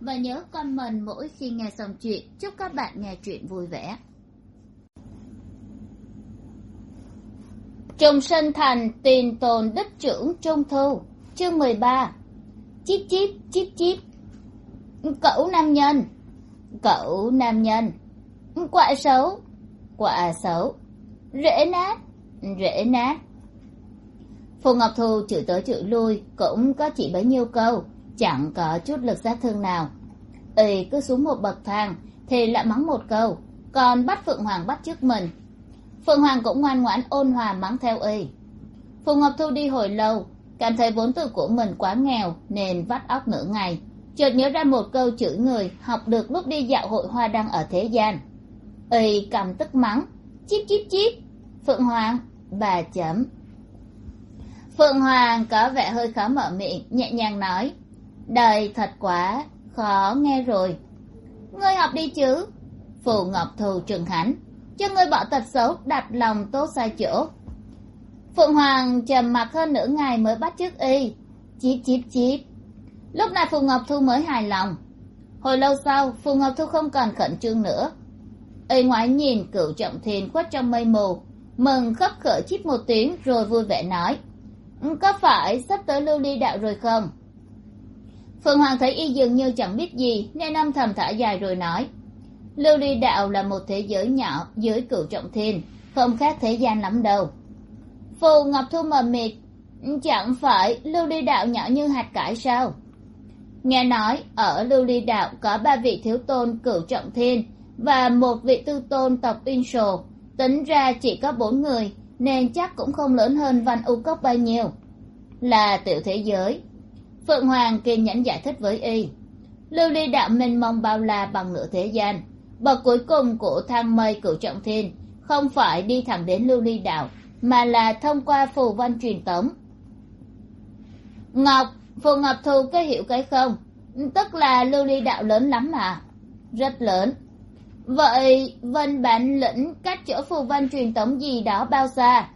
và nhớ comment mỗi khi nghe xong chuyện. Chúc các bạn nghe chuyện vui vẻ. Trùng sinh thành tiền tồn đích trưởng trung thu. Chương mười ba. Chip chip chip chip cậu nam nhân. Cậu nam nhân. Quả xấu. Quả xấu. Rễ nát. Rễ nát. Phù ngọc thu chửi tới chửi lui cũng có chỉ bấy nhiêu câu chẳng có chút lực sát thương nào. Y cứ xuống một bậc thang thì lại mắng một câu, còn bắt phượng hoàng bắt trước mình. Phượng hoàng cũng ngoan ngoãn ôn hòa mắng theo y phù ngọc thu đi hồi lâu, cảm thấy vốn từ của mình quá nghèo nên vắt óc nửa ngày, chợt nhớ ra một câu chửi người học được lúc đi dạo hội hoa đăng ở thế gian. Y cầm tức mắng, chíp chíp chíp, phượng hoàng, bà chấm. Phượng hoàng có vẻ hơi khó mở miệng, nhẹ nhàng nói đời thật quá khó nghe rồi. Ngươi học đi chứ? Phù ngọc thù trừng khánh cho ngươi bỏ tật xấu đặt lòng tốt sai chỗ. Phượng hoàng trầm mặc hơn nửa ngày mới bắt chước y. Chíp chíp chíp. Lúc này phù ngọc thu mới hài lòng. Hồi lâu sau, phù ngọc thu không còn khẩn trương nữa. Y ngoái nhìn cửu trọng thiền khuất trong mây mù, mừng khấp khởi chíp một tiếng rồi vui vẻ nói, có phải sắp tới lưu ly đạo rồi không? Phượng hoàng thấy y dường như chẳng biết gì, nên âm thầm thả dài rồi nói. Lưu ly đạo là một thế giới nhỏ, dưới cửu trọng thiên, không khác thế gian lắm đâu. Phù ngọc thu mờ mịt, chẳng phải lưu ly đạo nhỏ như hạt cải sao? Nghe nói, ở lưu ly đạo có ba vị thiếu tôn cửu trọng thiên và một vị tư tôn tộc uyên sồ tính ra chỉ có bốn người, nên chắc cũng không lớn hơn văn u cốc bao nhiêu. Là tiểu thế giới phượng hoàng kiên nhẫn giải thích với y. Lưu ly đạo mênh mông bao la bằng nửa thế gian. Bậc cuối cùng của thang mây cửu trọng thiên không phải đi thẳng đến lưu ly đạo, mà là thông qua phù văn truyền tống. Ngọc, phù ngọc thu cái hiểu cái không? Tức là lưu ly đạo lớn lắm mà. Rất lớn. Vậy vân bản lĩnh cách chỗ phù văn truyền tống gì đó bao xa?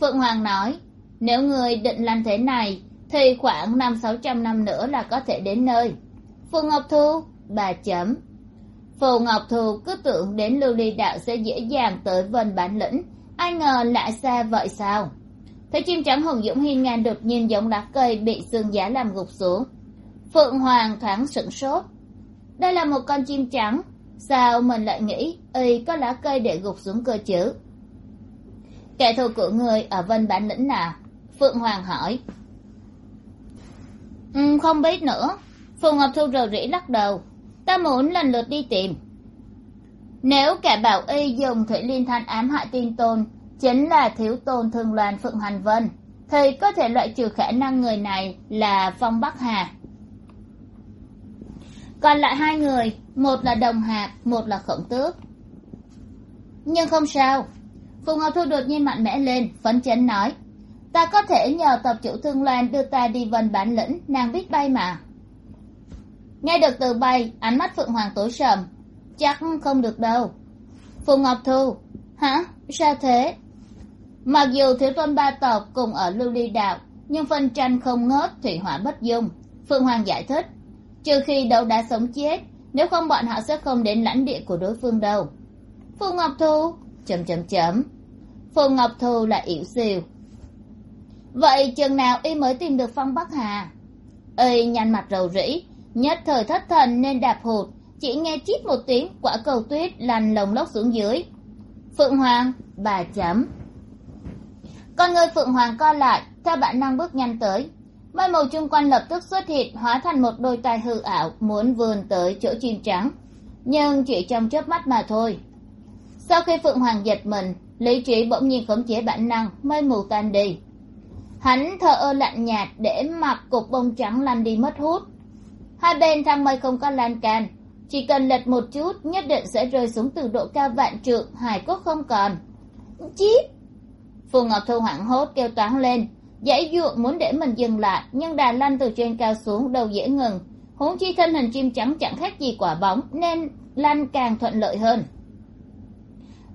Phượng hoàng nói, nếu người định làm thế này thì khoảng năm sáu trăm năm nữa là có thể đến nơi. Phù ngọc thu, bà chấm. Phù ngọc thu cứ tưởng đến lưu ly đạo sẽ dễ dàng tới vân bản lĩnh. Ai ngờ lại xa vậy sao? Thấy chim trắng hùng dũng hiên ngang đột nhiên giống lá cây bị xương giá làm gục xuống. Phượng hoàng thoáng sửng sốt. Đây là một con chim trắng. Sao mình lại nghĩ y có lá cây để gục xuống cơ chứ? Kẻ thù của người ở vân bản lĩnh nào? Phượng hoàng hỏi ừ, không biết nữa. Phù ngọc thu rầu rĩ lắc đầu. Ta muốn lần lượt đi tìm. Nếu kẻ bảo y dùng thủy liên thanh ám hại tiên tôn chính là thiếu tôn thường loan phượng hành vân thì có thể loại trừ khả năng người này là phong bắc hà. Còn lại hai người một là đồng hạc một là khổng tước. Nhưng không sao. Phù ngọc thu đột nhiên mạnh mẽ lên phấn chấn nói ta có thể nhờ tập chủ thương loan đưa ta đi vần bản lĩnh, nàng biết bay mà. Nghe được từ bay, ánh mắt phượng hoàng tối sầm. Chắc không được đâu. Phù ngọc thu, hả? Sao thế? Mặc dù thiếu tôn ba tộc cùng ở lưu ly đạo, nhưng phân tranh không ngớt, thủy hỏa bất dung. Phượng hoàng giải thích, trừ khi đấu đã sống chết, nếu không bọn họ sẽ không đến lãnh địa của đối phương đâu. Phù ngọc thu chấm chấm chấm phù ngọc thu là ỉu xìu vậy chừng nào y mới tìm được phong bắc hà? Y nhăn mặt rầu rĩ, nhất thời thất thần nên đạp hụt. Chỉ nghe chít một tiếng, quả cầu tuyết lăn lồng lốc xuống dưới. Phượng hoàng, bà chấm. Con người phượng hoàng co lại, theo bản năng bước nhanh tới. Mây màu chung quanh lập tức xuất hiện, hóa thành một đôi tai hư ảo, muốn vươn tới chỗ chim trắng. Nhưng chỉ trong chớp mắt mà thôi. Sau khi phượng hoàng giật mình, lý trí bỗng nhiên khống chế bản năng, mây mù tan đi hắn thờ ơ lạnh nhạt để mặc cục bông trắng lăn đi mất hút. Hai bên thang mây không có lan can, chỉ cần lệch một chút nhất định sẽ rơi xuống từ độ cao vạn trượng hài cốt không còn. Chít phù ngọc thu hoảng hốt kêu toáng lên, dãy ruộng muốn để mình dừng lại, nhưng đà lăn từ trên cao xuống đâu dễ ngừng. Huống chi thân hình chim trắng chẳng khác gì quả bóng, nên lăn càng thuận lợi hơn.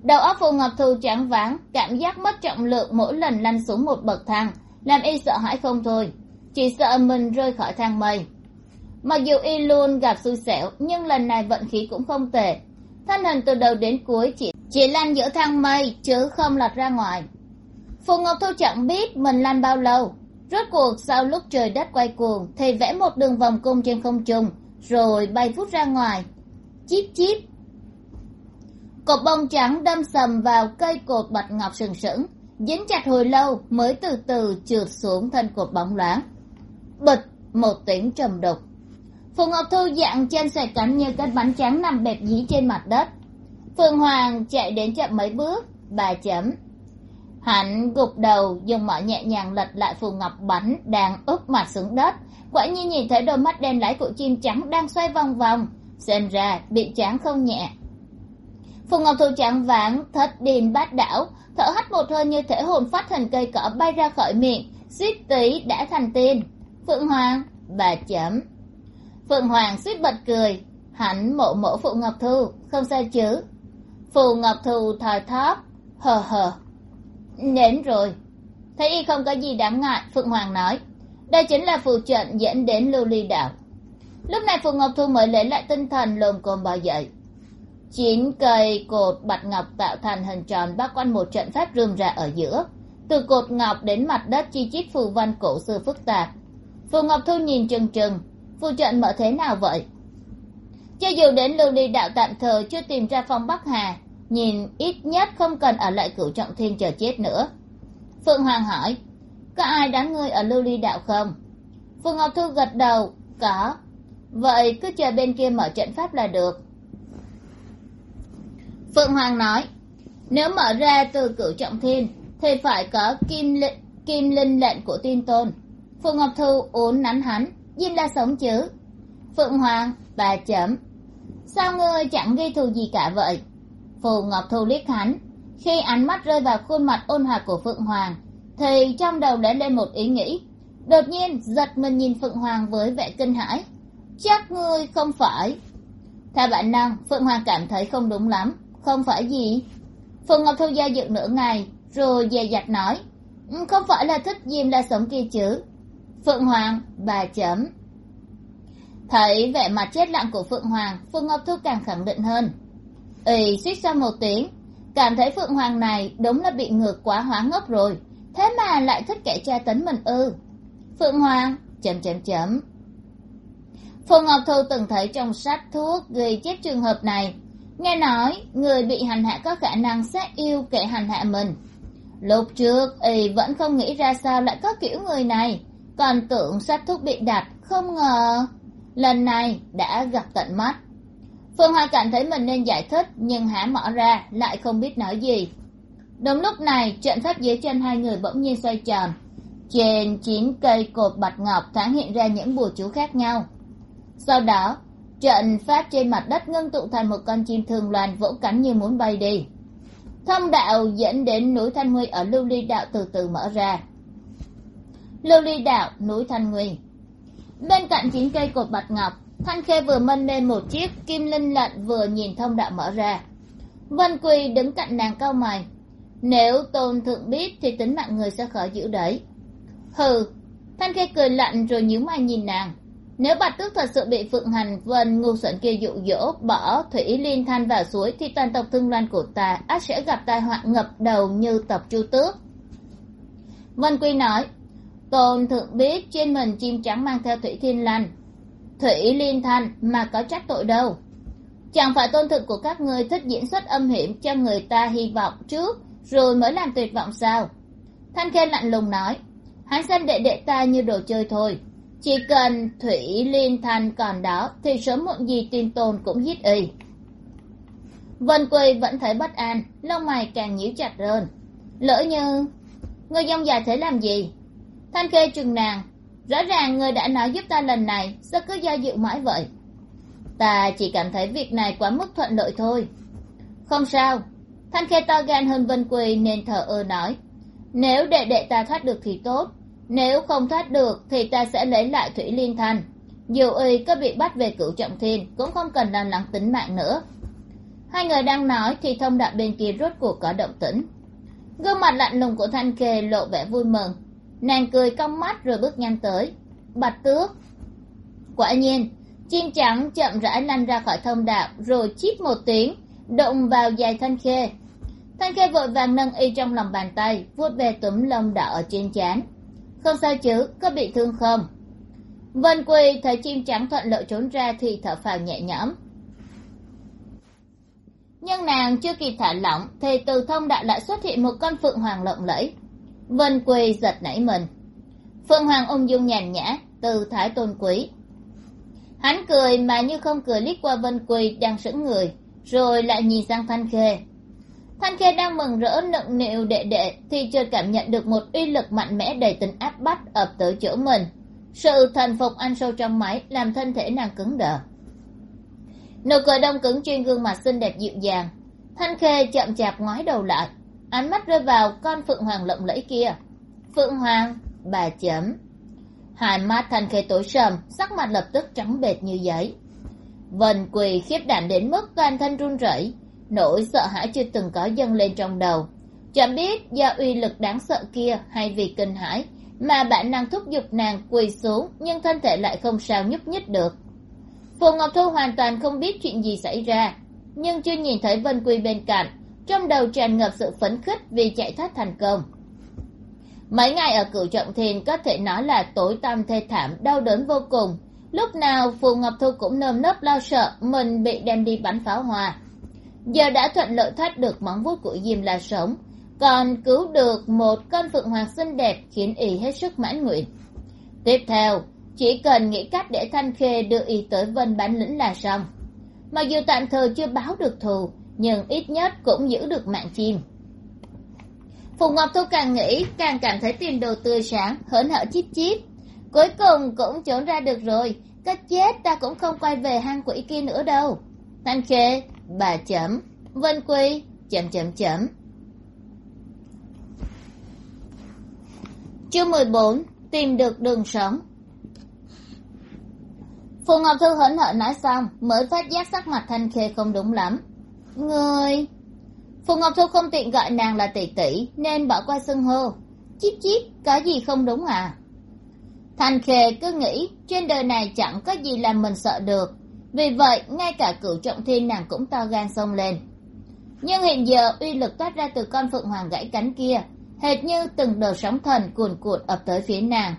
Đầu óc phù ngọc thu trắng váng, cảm giác mất trọng lượng mỗi lần lăn xuống một bậc thang làm y sợ hãi không thôi, chỉ sợ mình rơi khỏi thang mây. Mặc dù y luôn gặp xui xẻo, nhưng lần này vận khí cũng không tệ. Thân hình từ đầu đến cuối chỉ chỉ lăn giữa thang mây, chứ không lọt ra ngoài. Phù ngọc thu chẳng biết mình lăn bao lâu. Rốt cuộc, sau lúc trời đất quay cuồng, thì vẽ một đường vòng cung trên không trung, rồi bay vút ra ngoài. Chíp chíp. Cột bông trắng đâm sầm vào cây cột bạch ngọc sừng sững dính chặt hồi lâu mới từ từ trượt xuống thân cột bóng loáng. Bịch một tiếng trầm đục. Phù ngọc thu dạng chân xoay cánh như cái bánh trắng nằm bẹp dí trên mặt đất. Phương hoàng chạy đến chậm mấy bước, bà chấm. Hắn gục đầu, dùng mỏ nhẹ nhàng lật lại phù ngọc bánh đang úp mặt xuống đất. Quả nhiên nhìn thấy đôi mắt đen láy của chim trắng đang xoay vòng vòng, xem ra bị trắng không nhẹ. Phù ngọc thu trắng váng, thất điên bát đảo thở hắt một hơi như thể hồn phát thành cây cỏ bay ra khỏi miệng, suýt tí đã thành tin phượng hoàng, bà chấm. Phượng hoàng suýt bật cười. Hẳn mộ mộ phụ ngọc thu không sao chứ? Phù ngọc thu thòi thóp, hờ hờ. Đến rồi. Thấy y không có gì đáng ngại, phượng hoàng nói. Đây chính là phù trận dẫn đến lưu ly đạo. Lúc này phù ngọc thu mới lấy lại tinh thần lồm cồm bò dậy chín cây cột bạch ngọc tạo thành hình tròn bao quanh một trận pháp rườm rà ở giữa. Từ cột ngọc đến mặt đất chi chít phù văn cổ xưa phức tạp. Phù ngọc thu nhìn trừng trừng phù trận mở thế nào vậy? Cho dù đến lưu ly đạo tạm thời chưa tìm ra phong bắc hà, nhìn ít nhất không cần ở lại cửu trọng thiên chờ chết nữa. Phượng hoàng hỏi, có ai đánh ngươi ở lưu ly đạo không? Phù ngọc thu gật đầu, có. Vậy cứ chờ bên kia mở trận pháp là được phượng hoàng nói nếu mở ra từ cửu trọng thiên thì phải có kim linh, kim linh lệnh của tiên tôn. Phù ngọc thu uốn nắn hắn diêm la sống chứ? Phượng hoàng bà chấm. Sao ngươi chẳng ghi thù gì cả vậy? Phù ngọc thu liếc hắn khi ánh mắt rơi vào khuôn mặt ôn hòa của phượng hoàng thì trong đầu đã lên một ý nghĩ. Đột nhiên giật mình nhìn phượng hoàng với vẻ kinh hãi. Chắc ngươi không phải. Theo bản năng phượng hoàng cảm thấy không đúng lắm không phải gì? Phượng ngọc thu gia dự nửa ngày, rồi dè dặt nói ừ, không phải là thích diêm la sống kia chứ. Phượng hoàng, bà chấm. Thấy vẻ mặt chết lặng của phượng hoàng phượng ngọc thu càng khẳng định hơn. Ì suýt sau một tiếng, cảm thấy phượng hoàng này đúng là bị ngược quá hóa ngốc rồi, thế mà lại thích kẻ tra tấn mình ư. Phượng hoàng, chấm chấm chấm. Phượng ngọc thu từng thấy trong sách thuốc ghi chép trường hợp này nghe nói, người bị hành hạ có khả năng sẽ yêu kẻ hành hạ mình. Lúc trước, y vẫn không nghĩ ra sao lại có kiểu người này. Còn tưởng sách thuốc bị đặt không ngờ. Lần này đã gặp tận mắt. Phương hoa cảm thấy mình nên giải thích, nhưng há mỏ ra, lại không biết nói gì. Đúng lúc này, trận pháp dưới chân hai người bỗng nhiên xoay tròn. Trên chín cây cột bạch ngọc thoáng hiện ra những bùa chú khác nhau. Sau đó trận pháp trên mặt đất ngưng tụ thành một con chim thường loàn vỗ cánh như muốn bay đi. Thông đạo dẫn đến núi thanh nguy ở lưu ly đạo từ từ mở ra. Lưu ly đạo, núi thanh nguy bên cạnh chín cây cột bạch ngọc, thanh khê vừa mân lên một chiếc kim linh lận vừa nhìn thông đạo mở ra. Vân quỳ đứng cạnh nàng cau mày. Nếu tôn thượng biết thì tính mạng người sẽ khỏi giữ đấy. Hừ, thanh khê cười lạnh rồi nhíu mày nhìn nàng nếu bạch tước thật sự bị phượng hành vân ngu xuẩn kia dụ dỗ bỏ thủy liên thanh vào suối thì toàn tộc thương loan của ta ắt sẽ gặp tai họa ngập đầu như tộc chu tước. Vân quy nói tôn thượng biết trên mình chim trắng mang theo thủy thiên lan, thủy liên thanh mà có trách tội đâu? Chẳng phải tôn thượng của các ngươi thích diễn xuất âm hiểm cho người ta hy vọng trước rồi mới làm tuyệt vọng sao? Thanh khê lạnh lùng nói hắn xem đệ đệ ta như đồ chơi thôi chỉ cần thủy liên thanh còn đó, thì sớm muộn gì tin tồn cũng giết y. Vân quỳ vẫn thấy bất an, lông mày càng nhíu chặt hơn lỡ như, người dông dài thế làm gì? Thanh khê chừng nàng, rõ ràng người đã nói giúp ta lần này, sao cứ do dự mãi vậy? Ta chỉ cảm thấy việc này quá mức thuận lợi thôi. Không sao, thanh khê to gan hơn vân quỳ nên thờ ơ nói. Nếu đệ đệ ta thoát được thì tốt nếu không thoát được thì ta sẽ lấy lại thủy liên thanh dù y có bị bắt về cửu trọng thiên, cũng không cần lo lắng tính mạng nữa. Hai người đang nói thì thông đạo bên kia rốt cuộc có động tĩnh. Gương mặt lạnh lùng của thanh kề lộ vẻ vui mừng. Nàng cười cong mắt rồi bước nhanh tới. Bạch tước. Quả nhiên, chim trắng chậm rãi lăn ra khỏi thông đạo rồi chít một tiếng, đụng vào dài thanh khê. Thanh khê vội vàng nâng y trong lòng bàn tay, vuốt về túm lông đỏ ở trên trán không sao chứ, có bị thương không? Vân quy thấy chim trắng thuận lợi trốn ra thì thở phào nhẹ nhõm. Nhưng nàng chưa kịp thả lỏng thì từ thông đạo lại xuất hiện một con phượng hoàng lộng lẫy. Vân quy giật nảy mình. Phượng hoàng ung dung nhàn nhã từ thái tôn quý. Hắn cười mà như không cười liếc qua vân quy đang sững người, rồi lại nhìn sang thanh khê thanh khê đang mừng rỡ nựng nịu đệ đệ thì chợt cảm nhận được một uy lực mạnh mẽ đầy tính áp bách ập tới chỗ mình. Sự thần phục ăn sâu trong máy làm thân thể nàng cứng đờ. Nụ cười đông cứng trên gương mặt xinh đẹp dịu dàng. Thanh khê chậm chạp ngoái đầu lại, ánh mắt rơi vào con phượng hoàng lộng lẫy kia. Phượng hoàng, bà chấm. Hai mắt thanh khê tối sầm, sắc mặt lập tức trắng bệt như giấy. Vần quỳ khiếp đảm đến mức toàn thân run rẩy nỗi sợ hãi chưa từng có dâng lên trong đầu. Chẳng biết do uy lực đáng sợ kia hay vì kinh hãi, mà bản năng thúc giục nàng quỳ xuống nhưng thân thể lại không sao nhúc nhích được. Phù ngọc thu hoàn toàn không biết chuyện gì xảy ra, nhưng chưa nhìn thấy vân quy bên cạnh, trong đầu tràn ngập sự phấn khích vì chạy thoát thành công. Mấy ngày ở cửu trọng thiền có thể nói là tối tăm thê thảm, đau đớn vô cùng. Lúc nào phù ngọc thu cũng nơm nớp lo sợ mình bị đem đi bắn pháo hoa giờ đã thuận lợi thoát được móng vuốt của diêm la sống, còn cứu được một con phượng hoàng xinh đẹp khiến y hết sức mãn nguyện. Tiếp theo, chỉ cần nghĩ cách để thanh khê đưa y tới vân bán lĩnh là xong. Mặc dù tạm thời chưa báo được thù, nhưng ít nhất cũng giữ được mạng chim. Phù ngọc thu càng nghĩ, càng cảm thấy tiền đồ tươi sáng, hớn hở chip chip. cuối cùng cũng trốn ra được rồi có chết ta cũng không quay về hang quỷ kia nữa đâu. Thanh khê bà chấm. Vân quy. Chấm chấm chấm chương mười bốn. Tìm được đường sống. Phù ngọc thư hớn hở nói xong, mới phát giác sắc mặt thanh khê không đúng lắm. Người! Phù ngọc thu không tiện gọi nàng là tỷ tỷ, nên bỏ qua xưng hô. Chíp chíp, có gì không đúng à? Thanh khê cứ nghĩ, trên đời này chẳng có gì làm mình sợ được vì vậy, ngay cả cửu trọng thiên nàng cũng to gan xông lên. Nhưng hiện giờ, uy lực toát ra từ con phượng hoàng gãy cánh kia, hệt như từng đợt sóng thần cuồn cuộn ập tới phía nàng.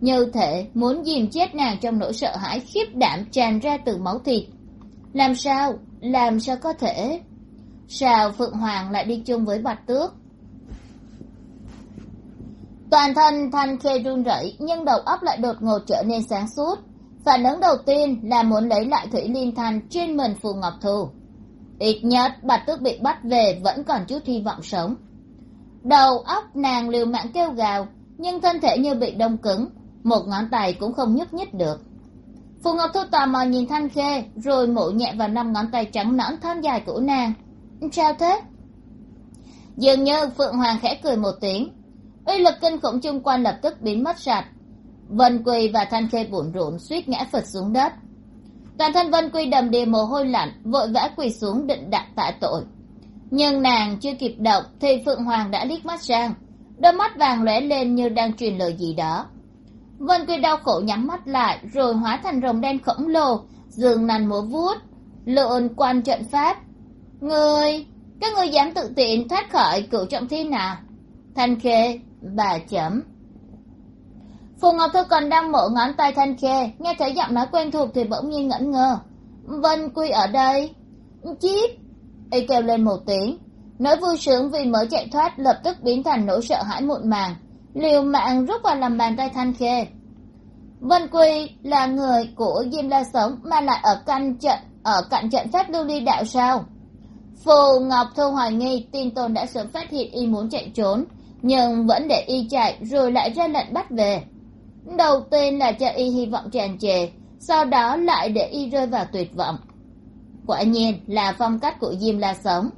Như thể muốn dìm chết nàng trong nỗi sợ hãi khiếp đảm tràn ra từ máu thịt. Làm sao? Làm sao có thể? Sao phượng hoàng lại đi chung với bạch tước? Toàn thân thanh khê run rẩy, nhưng đầu óc lại đột ngột trở nên sáng suốt phản ứng đầu tiên là muốn lấy lại thủy liên thanh chuyên mình phù ngọc thù. Ít nhất bạch tước bị bắt về vẫn còn chút hy vọng sống. Đầu óc nàng liều mạng kêu gào, nhưng thân thể như bị đông cứng, một ngón tay cũng không nhúc nhích được. Phù ngọc thu tò mò nhìn thanh khê, rồi mổ nhẹ vào năm ngón tay trắng nõn thon dài của nàng. Sao thế? Dường như phượng hoàng khẽ cười một tiếng. Uy lực kinh khủng chung quanh lập tức biến mất sạch vân quy và thanh khê bủn rủn suýt ngã phật xuống đất. Toàn thân vân quy đầm đìa mồ hôi lạnh, vội vã quỳ xuống định đặng tạ tội. Nhưng nàng chưa kịp động thì phượng hoàng đã liếc mắt sang. Đôi mắt vàng lóe lên như đang truyền lời gì đó. Vân quy đau khổ nhắm mắt lại, rồi hóa thành rồng đen khổng lồ, dường nằn múa vuốt, lượn quan trận pháp. Người, các người dám tự tiện thoát khỏi cửu trọng thiên à thanh khê, bà chấm phù ngọc thư còn đang mổ ngón tay thanh khê, nghe thấy giọng nói quen thuộc thì bỗng nhiên ngẩn ngơ. Vân quy ở đây? Chít y kêu lên một tiếng. Nỗi vui sướng vì mới chạy thoát, lập tức biến thành nỗi sợ hãi muộn màng. Liều mạng rút vào làm bàn tay thanh khê. Vân quy là người của diêm la sống mà lại ở cạnh trận, ở cạnh trận pháp lưu ly đạo sao? Phù ngọc thu hoài nghi, tin tôn đã sớm phát hiện y muốn chạy trốn, nhưng vẫn để y chạy rồi lại ra lệnh bắt về đầu tiên là cho y hy vọng tràn trề, sau đó lại để y rơi vào tuyệt vọng. Quả nhiên là phong cách của diêm la sống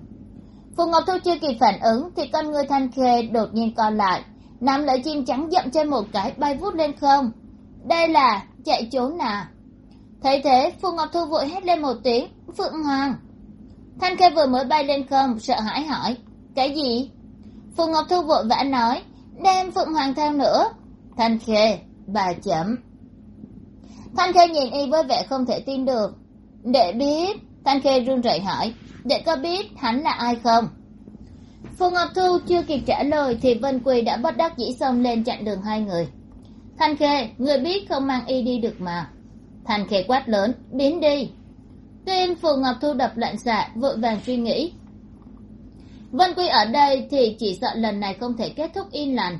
phù ngọc thu chưa kịp phản ứng thì con người thanh khê đột nhiên co lại, nắm lấy chim trắng dậm trên một cái bay vút lên không. Đây là chạy trốn nào thấy thế, phù ngọc thu vội hét lên một tiếng, phượng hoàng! Thanh khê vừa mới bay lên không, sợ hãi hỏi, cái gì? Phù ngọc thu vội vã nói, đem phượng hoàng theo nữa. Thanh khê bà chấm thanh khê nhìn y với vẻ không thể tin được. Để biết, thanh khê run rẩy hỏi, để có biết hắn là ai không? Phù ngọc thu chưa kịp trả lời thì vân quỳ đã bất đắc dĩ xông lên chặn đường hai người. Thanh khê, người biết không mang y đi được mà. Thanh khê quát lớn, biến đi. Tim phù ngọc thu đập loạn xạ, vội vàng suy nghĩ. Vân quy ở đây thì chỉ sợ lần này không thể kết thúc yên lành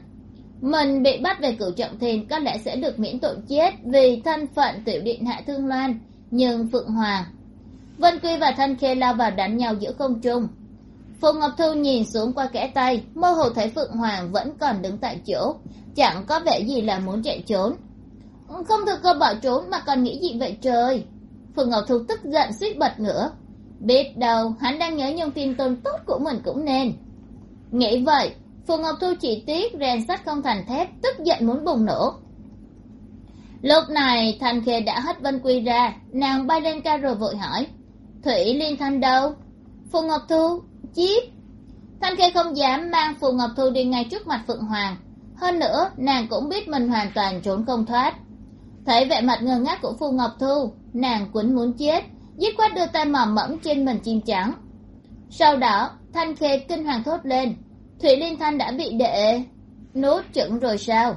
mình bị bắt về cửu trọng thìn có lẽ sẽ được miễn tội chết vì thân phận tiểu điện hạ thương loan, nhưng phượng hoàng. Vân quy và thanh khê lao vào đánh nhau giữa không trung. Phùng ngọc thu nhìn xuống qua kẽ tay, mơ hồ thấy phượng hoàng vẫn còn đứng tại chỗ, chẳng có vẻ gì là muốn chạy trốn. Không thực cơ bỏ trốn mà còn nghĩ gì vậy trời? Phượng ngọc thu tức giận suýt bật ngửa. Biết đâu hắn đang nhớ nhung tin tôn tốt của mình cũng nên. Nghĩ vậy phù ngọc thu chỉ tiếc rèn sắt không thành thép, tức giận muốn bùng nổ. Lúc này, thanh khê đã hất vân quy ra, nàng bay lên ca rồi vội hỏi, thủy liên thanh đâu? Phù ngọc thu chíp thanh khê không dám mang phù ngọc thu đi ngay trước mặt phượng hoàng. Hơn nữa, nàng cũng biết mình hoàn toàn trốn không thoát. Thấy vẻ mặt ngơ ngác của phù ngọc thu, nàng quấn muốn chết, dứt khoát đưa tay mò mẫm trên mình chim trắng. Sau đó, thanh khê kinh hoàng thốt lên thủy liên thanh đã bị đệ nốt chững rồi sao?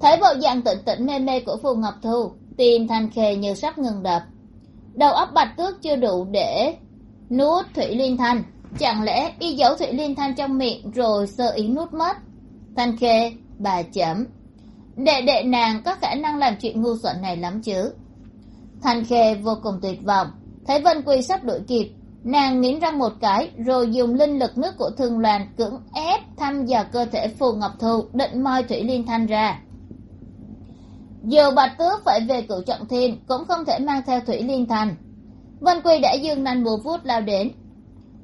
Thấy bộ dạng tỉnh tỉnh mê mê của phù ngọc thu, tim thanh khề như sắp ngừng đập. Đầu óc bạch tước chưa đủ để nuốt thủy liên thanh. Chẳng lẽ y giấu thủy liên thanh trong miệng rồi sơ ý nuốt mất? Thanh khê, bà chấm. Đệ đệ nàng có khả năng làm chuyện ngu xuẩn này lắm chứ? Thanh khê vô cùng tuyệt vọng. Thấy vân quy sắp đuổi kịp nàng nghiến răng một cái, rồi dùng linh lực nước của thường loàn cưỡng ép thăm dò cơ thể phù ngọc thu, định moi thủy liên thanh ra. Dù bạch tước phải về cửu trọng thiên, cũng không thể mang theo thủy liên thanh. Vân quy đã dương nanh bùa vút lao đến.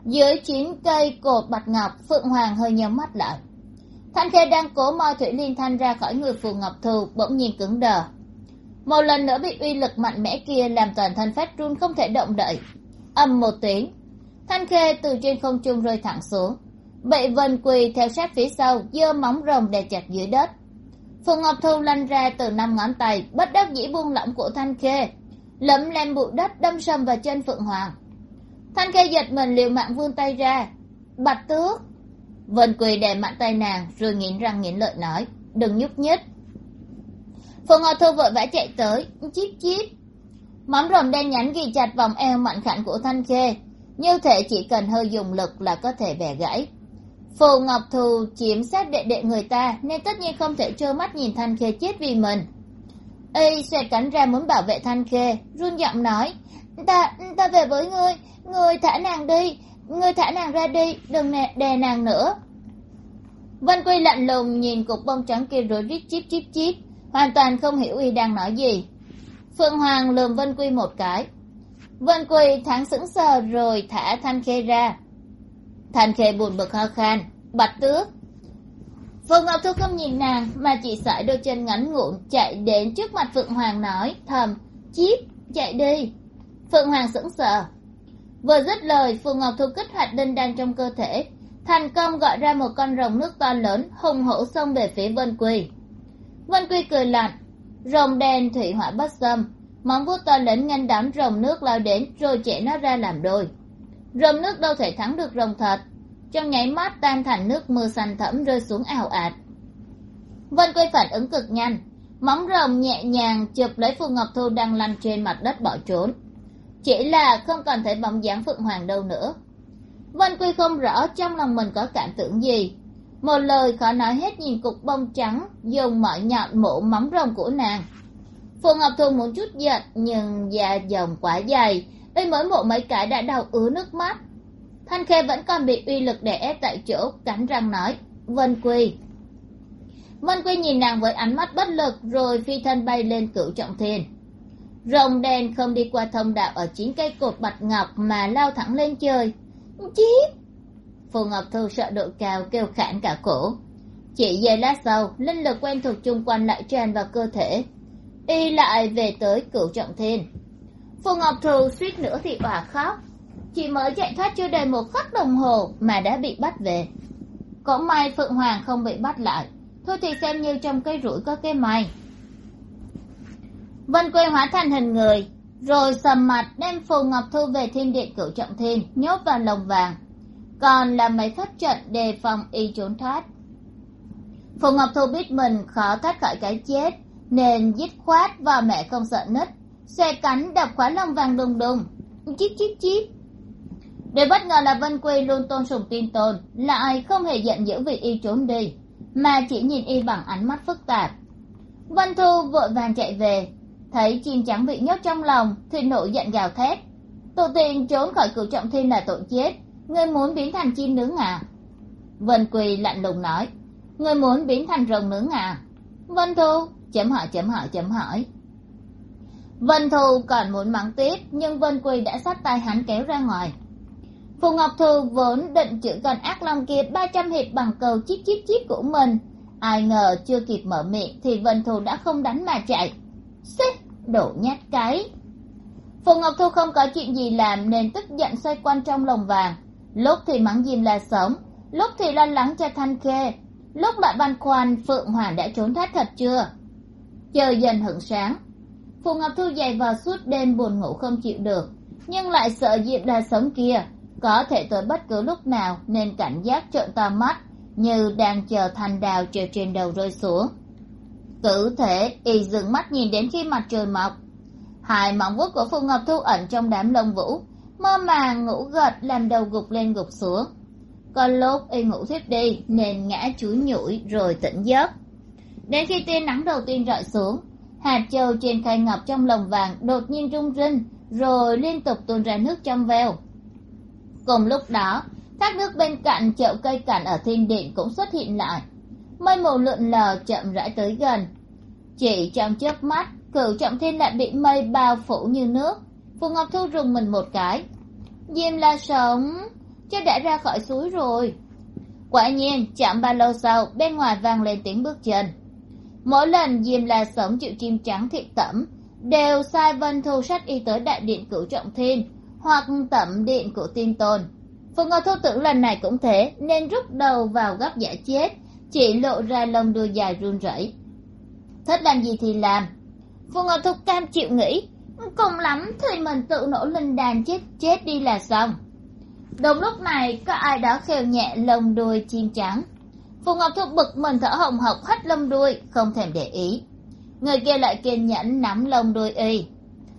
Dưới chín cây cột bạch ngọc, phượng hoàng hơi nhắm mắt lại. Thanh khê đang cố moi thủy liên thanh ra khỏi người phù ngọc thu, bỗng nhiên cứng đờ. Một lần nữa bị uy lực mạnh mẽ kia làm toàn thân phát run không thể động đậy âm một tiếng. Thanh khê từ trên không trung rơi thẳng xuống. Bệ vân quỳ theo sát phía sau, giơ móng rồng đè chặt dưới đất. Phù ngọc thu lăn ra từ năm ngón tay, bất đắc dĩ buông lỏng của thanh khê, lấm lem bụi đất đâm sầm vào chân phượng hoàng. Thanh khê giật mình liều mạng vươn tay ra. Bạch tước! Vân quỳ đè mạnh tay nàng, rồi nghiến răng nghiến lợi nói, đừng nhúc nhích. Phù ngọc thu vội vã chạy tới, chít chít! Mắm rồng đen nhánh ghi chặt vòng eo mạnh khảnh của thanh khê. Như thể chỉ cần hơi dùng lực là có thể bẻ gãy. Phù ngọc thù chiếm sát đệ đệ người ta nên tất nhiên không thể trơ mắt nhìn thanh khê chết vì mình. Y xoẹt cánh ra muốn bảo vệ thanh khê, run giọng nói, ta ta về với ngươi ngươi thả nàng đi, ngươi thả nàng ra đi, đừng nè, đè nàng nữa. Vân quy lạnh lùng nhìn cục bông trắng kia rồi rít chip chip chip hoàn toàn không hiểu y đang nói gì phượng hoàng lườm vân quy một cái. Vân quy thắng sững sờ rồi thả thanh khê ra. Thanh khê buồn bực ho khan, bạch tước. Phượng ngọc thu không nhìn nàng mà chỉ sải đôi chân ngắn ngủn chạy đến trước mặt phượng hoàng nói, thầm chíp chạy đi. Phượng hoàng sững sờ. Vừa dứt lời, phượng ngọc thu kích hoạt đinh đan trong cơ thể, thành công gọi ra một con rồng nước to lớn hùng hổ xông về phía vân quy. Vân quy cười lạnh rồng đen thủy hỏa bất xâm. Móng vuốt to lớn nhanh đám rồng nước lao đến, rồi chẻ nó ra làm đôi. Rồng nước đâu thể thắng được rồng thật. Trong nháy mắt, tan thành nước mưa xanh thẫm rơi xuống ảo ạt. Vân quy phản ứng cực nhanh. Móng rồng nhẹ nhàng chụp lấy phù ngọc thu đang lăn trên mặt đất bỏ trốn. Chỉ là không còn thấy bóng dáng phượng hoàng đâu nữa. Vân quy không rõ trong lòng mình có cảm tưởng gì một lời khó nói hết nhìn cục bông trắng, dùng mọi nhọn mổ móng rồng của nàng. Phù ngọc thu muốn chút giận, nhưng da dòng quá dày y mới mổ mấy cái đã đau ứa nước mắt. Thanh khê vẫn còn bị uy lực đè ép tại chỗ, cắn răng nói, vân quy. Vân quy nhìn nàng với ánh mắt bất lực, rồi phi thân bay lên cửu trọng thiên. Rồng đen không đi qua thông đạo ở chín cây cột bạch ngọc mà lao thẳng lên trời. Chíp phù ngọc thu sợ độ cao kêu khản cả cổ. Chỉ giây lát sau, linh lực quen thuộc chung quanh lại tràn vào cơ thể. Y lại về tới cửu trọng thiên. Phù ngọc thu suýt nữa thì òa khóc. Chỉ mới chạy thoát chưa đầy một khắc đồng hồ mà đã bị bắt về. Cũng may phượng hoàng không bị bắt lại. Thôi thì xem như trong cây rủi có cây may. Vân quê hóa thành hình người, rồi sầm mặt đem phù ngọc thu về thiên điện cửu trọng thiên, nhốt vào lồng vàng còn là mấy pháp trận đề phòng y trốn thoát. Phù ngọc thu biết mình khó thoát khỏi cái chết, nên dứt khoát và mẹ không sợ nứt. Xe cánh đập khóa lông vàng đùng đùng. Chip chip chip điều bất ngờ là vân quy luôn tôn sùng tin tôn lại không hề giận dữ vì y trốn đi, mà chỉ nhìn y bằng ánh mắt phức tạp. Vân thu vội vàng chạy về, thấy chim trắng bị nhốt trong lòng thì nổi giận gào thét. Tổ tiên trốn khỏi cửu trọng thiên là tội chết ngươi muốn biến thành chim nướng à? Vân quỳ lạnh lùng nói. Ngươi muốn biến thành rồng nướng à? Vân thu, chấm hỏi chấm hỏi chấm hỏi. Vân thu còn muốn mắng tiếp, nhưng vân quỳ đã sát tay hắn kéo ra ngoài. Phù ngọc thu vốn định chữ con ác long kia ba trăm hiệp bằng cầu chip chip chip của mình. Ai ngờ chưa kịp mở miệng thì vân thu đã không đánh mà chạy. Xích, đổ nhát cái. Phù ngọc thu không có chuyện gì làm nên tức giận xoay quanh trong lồng vàng lúc thì mắng diêm là sống, lúc thì lo lắng cho thanh khê, lúc lại băn khoăn phượng hoàng đã trốn thoát thật chưa? Chờ dần hửng sáng. Phù ngọc thu dày vào suốt đêm buồn ngủ không chịu được, nhưng lại sợ diệp là sống kia. Có thể tới bất cứ lúc nào nên cảnh giác trợn to mắt, như đang chờ thành đào treo trên đầu rơi xuống. Cứ thể y dừng mắt nhìn đến khi mặt trời mọc. Hai móng vuốt của phù ngọc thu ẩn trong đám lông vũ mơ màng ngủ gật làm đầu gục lên gục xuống. Có lúc y ngủ thiếp đi, nên ngã chúi nhủi rồi tỉnh giấc. Đến khi tia nắng đầu tiên rọi xuống, hạt châu trên khay ngọc trong lồng vàng đột nhiên rung rinh, rồi liên tục tuôn ra nước trong veo. Cùng lúc đó, thác nước bên cạnh chậu cây cảnh ở thiên điện cũng xuất hiện lại. Mây mù lượn lờ chậm rãi tới gần. Chỉ trong chớp mắt, cửu trọng thiên lại bị mây bao phủ như nước phù ngọc thu rùng mình một cái. Diêm la sống chứ đã ra khỏi suối rồi. Quả nhiên chẳng bao lâu sau, bên ngoài vang lên tiếng bước chân. Mỗi lần diêm la sống chịu chim trắng thị tẩm, đều sai vân thu sách y tới đại điện cửu trọng thiên, hoặc tẩm điện của tiên tôn. Phù ngọc thu tưởng lần này cũng thế, nên rút đầu vào góc giả chết, chỉ lộ ra lông đuôi dài run rẩy. Thích làm gì thì làm. Phù ngọc thu cam chịu nghĩ cùng lắm thì mình tự nổ linh đàn chết chết đi là xong. Đúng lúc này, có ai đó khều nhẹ lông đuôi chim trắng. Phù ngọc thu bực mình thở hồng hộc hất lông đuôi, không thèm để ý. Người kia lại kiên nhẫn nắm lông đuôi y.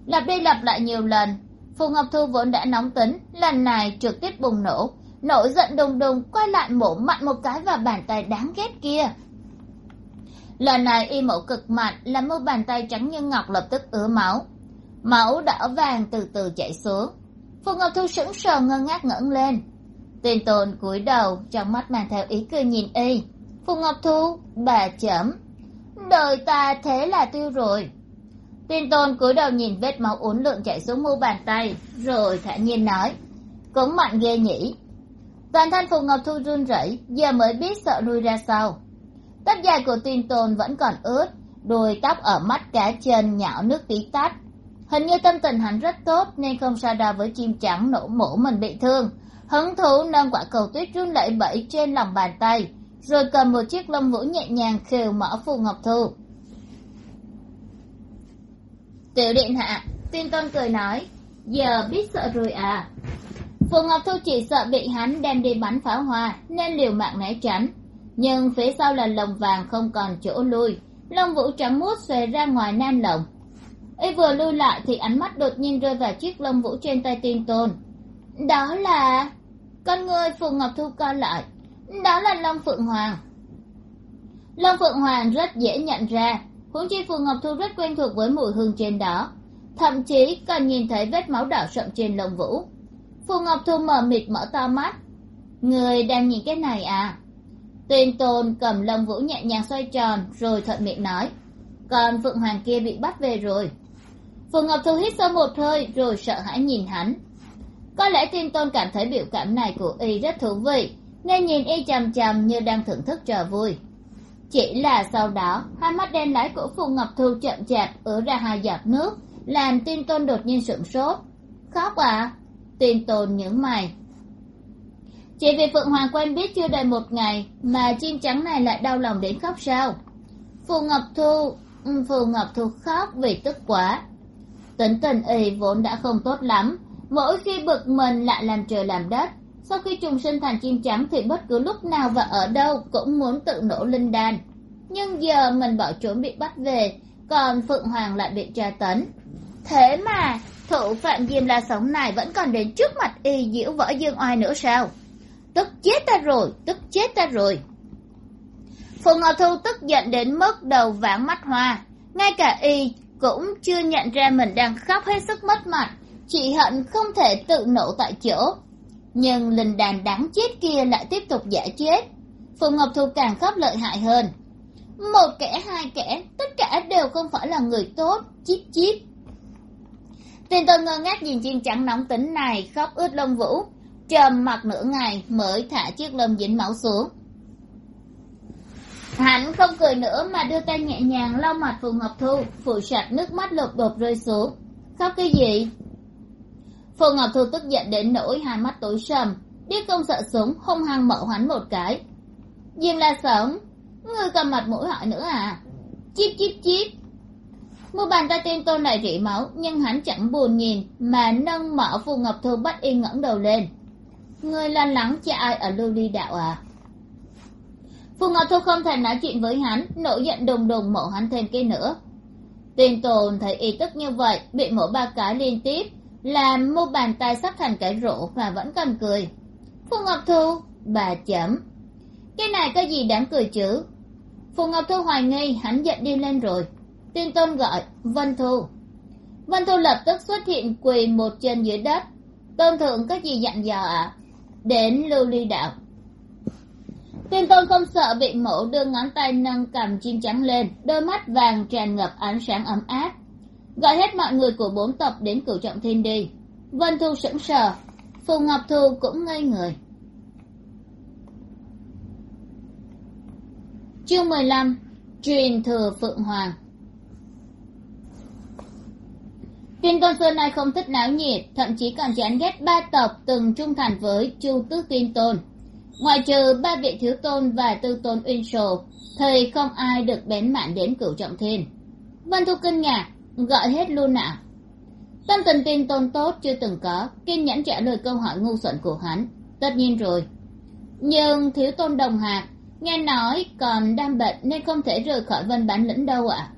Lặp đi lặp lại nhiều lần, phù ngọc thu vốn đã nóng tính, lần này trực tiếp bùng nổ. Nổi giận đùng đùng, quay lại mổ mặn một cái vào bàn tay đáng ghét kia. Lần này y mổ cực mặn làm mu bàn tay trắng như ngọc lập tức ứa máu máu đỏ vàng từ từ chảy xuống. Phù ngọc thu sững sờ ngơ ngác ngẩng lên. Tuyên tồn cúi đầu, trong mắt mang theo ý cười nhìn y. Phù ngọc thu, bà chấm. Đời ta thế là tiêu rồi. Tin tôn cúi đầu nhìn vết máu uốn lượn chảy xuống mu bàn tay, rồi thản nhiên nói. Cũng mạnh ghê nhỉ. Toàn thân phù ngọc thu run rẩy, giờ mới biết sợ lui ra sau. Tóc dài của tin tôn vẫn còn ướt đuôi tóc ở mắt cá chân nhão nước tí tách hình như tâm tình hắn rất tốt, nên không so đo với chim trắng nổ mổ mình bị thương. Hứng thú nâng quả cầu tuyết run lẩy bẩy trên lòng bàn tay, rồi cầm một chiếc lông vũ nhẹ nhàng khều mở phù ngọc thu. Tiểu điện hạ, tin tôn cười nói, giờ biết sợ rồi à. Phù ngọc thu chỉ sợ bị hắn đem đi bắn pháo hoa, nên liều mạng né tránh. Nhưng phía sau là lồng vàng không còn chỗ lui, lông vũ trắng muốt xòe ra ngoài nan lồng y vừa lui lại thì ánh mắt đột nhiên rơi vào chiếc lông vũ trên tay tin tôn. Đó là con người phù ngọc thu co lại. Đó là long phượng hoàng. Long phượng hoàng rất dễ nhận ra. Huống chi phù ngọc thu rất quen thuộc với mùi hương trên đó. Thậm chí còn nhìn thấy vết máu đỏ sậm trên lông vũ. Phù ngọc thu mờ mịt mở to mắt. Người đang nhìn cái này à? Tên tôn cầm lông vũ nhẹ nhàng xoay tròn rồi thuận miệng nói. Còn phượng hoàng kia bị bắt về rồi phù ngọc thu hít sâu một hơi, rồi sợ hãi nhìn hắn. Có lẽ thiên tôn cảm thấy biểu cảm này của y rất thú vị nên nhìn y chằm chằm như đang thưởng thức trò vui. Chỉ là sau đó, hai mắt đen láy của phù ngọc thu chậm chạp ứa ra hai giọt nước, làm tin tôn đột nhiên sửng sốt. Khóc à? Tin tôn nhướng mày. Chỉ vì phượng hoàng quen biết chưa đầy một ngày mà chim trắng này lại đau lòng đến khóc sao? Phù ngọc thu ừ, phù ngọc thu khóc vì tức quá tính tình y vốn đã không tốt lắm. Mỗi khi bực mình lại làm trời làm đất. Sau khi trùng sinh thành chim trắng thì bất cứ lúc nào và ở đâu cũng muốn tự nổ linh đan. Nhưng giờ mình bỏ trốn bị bắt về, còn phượng hoàng lại bị tra tấn. Thế mà, thủ phạm diêm la sống này vẫn còn đến trước mặt y diễu võ dương oai nữa sao? Tức chết ta rồi, tức chết ta rồi. Phù ngọc thu tức giận đến mức đầu váng mắt hoa. Ngay cả y cũng chưa nhận ra mình đang khóc hết sức mất mặt chị hận không thể tự nổ tại chỗ. Nhưng linh đàn đáng chết kia lại tiếp tục giả chết. Phù ngọc thu càng khóc lợi hại hơn. Một kẻ, hai kẻ, tất cả đều không phải là người tốt. Chíp chíp tên tôi ngơ ngác nhìn chim trắng nóng tính này khóc ướt lông vũ, trầm mặc nửa ngày mới thả chiếc lông dính máu xuống hắn không cười nữa mà đưa tay nhẹ nhàng lau mặt phù ngọc thu, phủ sạch nước mắt lột bột rơi xuống. Khóc cái gì? Phù ngọc thu tức giận đến nỗi hai mắt tối sầm biết không sợ súng, hung hăng mở hắn một cái. Diêm la sống ngươi cầm mặt mũi hỏi nữa à? Chip chip chip một bàn tay tên tôn này rỉ máu, nhưng hắn chẳng buồn nhìn, mà nâng mở phù ngọc thu bắt y ngẩng đầu lên. Ngươi lo lắng cho ai ở lưu ly đạo à? Phù ngọc thu không thể nói chuyện với hắn, nổi giận đùng đùng mổ hắn thêm cái nữa. Tiên tồn thấy ý tức như vậy, bị mổ ba cái liên tiếp, làm mu bàn tay sắp thành cái rổ và vẫn còn cười. Phù ngọc thu, bà chấm. Cái này có gì đáng cười chứ? Phù ngọc thu hoài nghi, hắn giận đi lên rồi. Tiên tôn gọi, vân thu. Vân thu lập tức xuất hiện quỳ một chân dưới đất. Tôn thượng có gì dặn dò ạ? À? đến lưu ly đạo tuyên tôn không sợ bị mổ đưa ngón tay nâng cầm chim trắng lên, đôi mắt vàng tràn ngập ánh sáng ấm áp. Gọi hết mọi người của bốn tộc đến cửu trọng thiên đi. Vân thu sững sờ, phù ngọc thu cũng ngây người. Chương mười lăm, truyền thừa phượng hoàng. Tuyên tôn xưa nay không thích náo nhiệt, thậm chí còn chán ghét ba tộc từng trung thành với chu tước tuyên tôn ngoại trừ ba vị thiếu tôn và tư tôn uyên sồ thì không ai được bén mạn đến cửu trọng thiên. Vân thu kinh ngạc, gọi hết luôn ạ tâm tình tin tôn tốt chưa từng có, kiên nhẫn trả lời câu hỏi ngu xuẩn của hắn. Tất nhiên rồi. Nhưng thiếu tôn đồng hạc, nghe nói còn đang bệnh nên không thể rời khỏi vân bán lĩnh đâu ạ.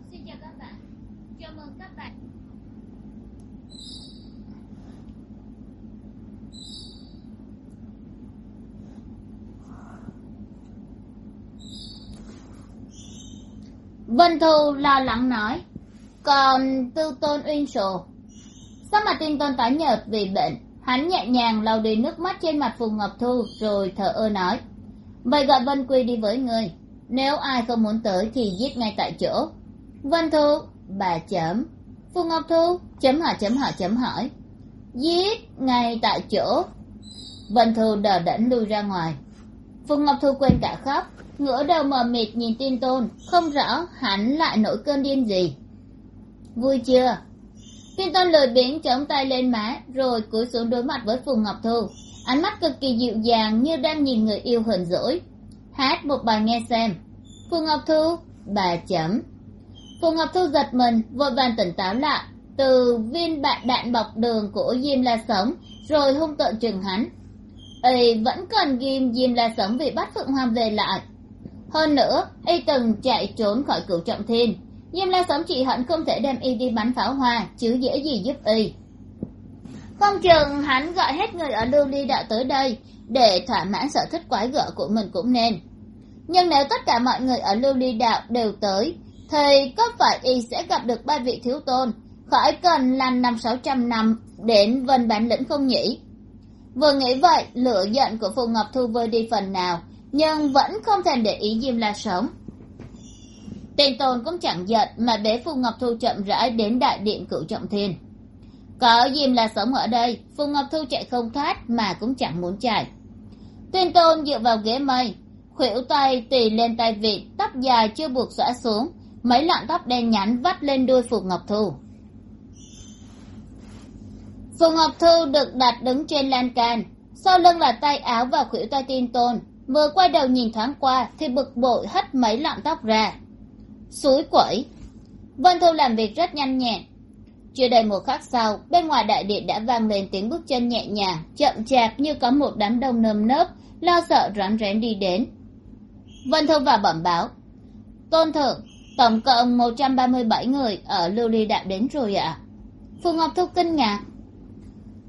Vân thu lo lắng nói. Còn tư tôn uyên sổ sao mà tiên tôn tái nhợt vì bệnh? Hắn nhẹ nhàng lau đi nước mắt trên mặt phù ngọc thu rồi thở ơ nói. Vậy gọi vân quy đi với người. Nếu ai không muốn tới thì giết ngay tại chỗ. Vân thu, bà chấm. Phù ngọc thu, chấm hỏi chấm hỏi chấm hỏi. Giết ngay tại chỗ. Vân thu đờ đẫn lui ra ngoài. Phù ngọc thu quên cả khóc ngửa đầu mờ mịt nhìn tin tôn, không rõ hắn lại nổi cơn điên gì. Vui chưa? Tin tôn lười biếng chống tay lên má, rồi cúi xuống đối mặt với phùng ngọc thu. Ánh mắt cực kỳ dịu dàng như đang nhìn người yêu hờn dỗi. Hát một bài nghe xem. Phùng ngọc thu, bà chấm. Phùng ngọc thu giật mình, vội vàng tỉnh táo lại. Từ viên bạn đạn bọc đường của diêm la sống, rồi hung tợn chừng hắn. Y vẫn còn ghim diêm la sống vì bắt phượng hoàng về lại hơn nữa, y từng chạy trốn khỏi cửu trọng thiên. Diêm la sống chị hận không thể đem y đi bắn pháo hoa, chứ dễ gì giúp y. Không chừng hắn gọi hết người ở lưu ly đạo tới đây, để thỏa mãn sở thích quái gở của mình cũng nên. Nhưng nếu tất cả mọi người ở lưu ly đạo đều tới, thì có phải y sẽ gặp được ba vị thiếu tôn, khỏi cần lăn năm sáu trăm năm đến vân bản lĩnh không nhỉ? Vừa nghĩ vậy, lửa giận của phù ngọc thu vơi đi phần nào nhưng vẫn không thèm để ý diêm la sống tên tôn cũng chẳng giận mà bế phù ngọc thu chậm rãi đến đại điện cửu trọng thiên. Có diêm la sống ở đây phù ngọc thu chạy không thoát mà cũng chẳng muốn chạy. Tên tôn dựa vào ghế mây, khuỷu tay tì lên tay vịt, tóc dài chưa buộc xõa xuống, mấy lọn tóc đen nhánh vắt lên đuôi phù ngọc thu. Phù ngọc thu được đặt đứng trên lan can, sau lưng là tay áo và khuỷu tay tin tôn vừa quay đầu nhìn thoáng qua thì bực bội hất mấy lọn tóc ra. Suối quẩy. Vân thu làm việc rất nhanh nhẹn. Chưa đầy một khắc sau, bên ngoài đại điện đã vang lên tiếng bước chân nhẹ nhàng, chậm chạp như có một đám đông nơm nớp, lo sợ rón rén đi đến. Vân thu vào bẩm báo. Tôn thượng, tổng cộng một trăm ba mươi bảy người ở lưu ly đã đến rồi ạ. À? phù ngọc thu kinh ngạc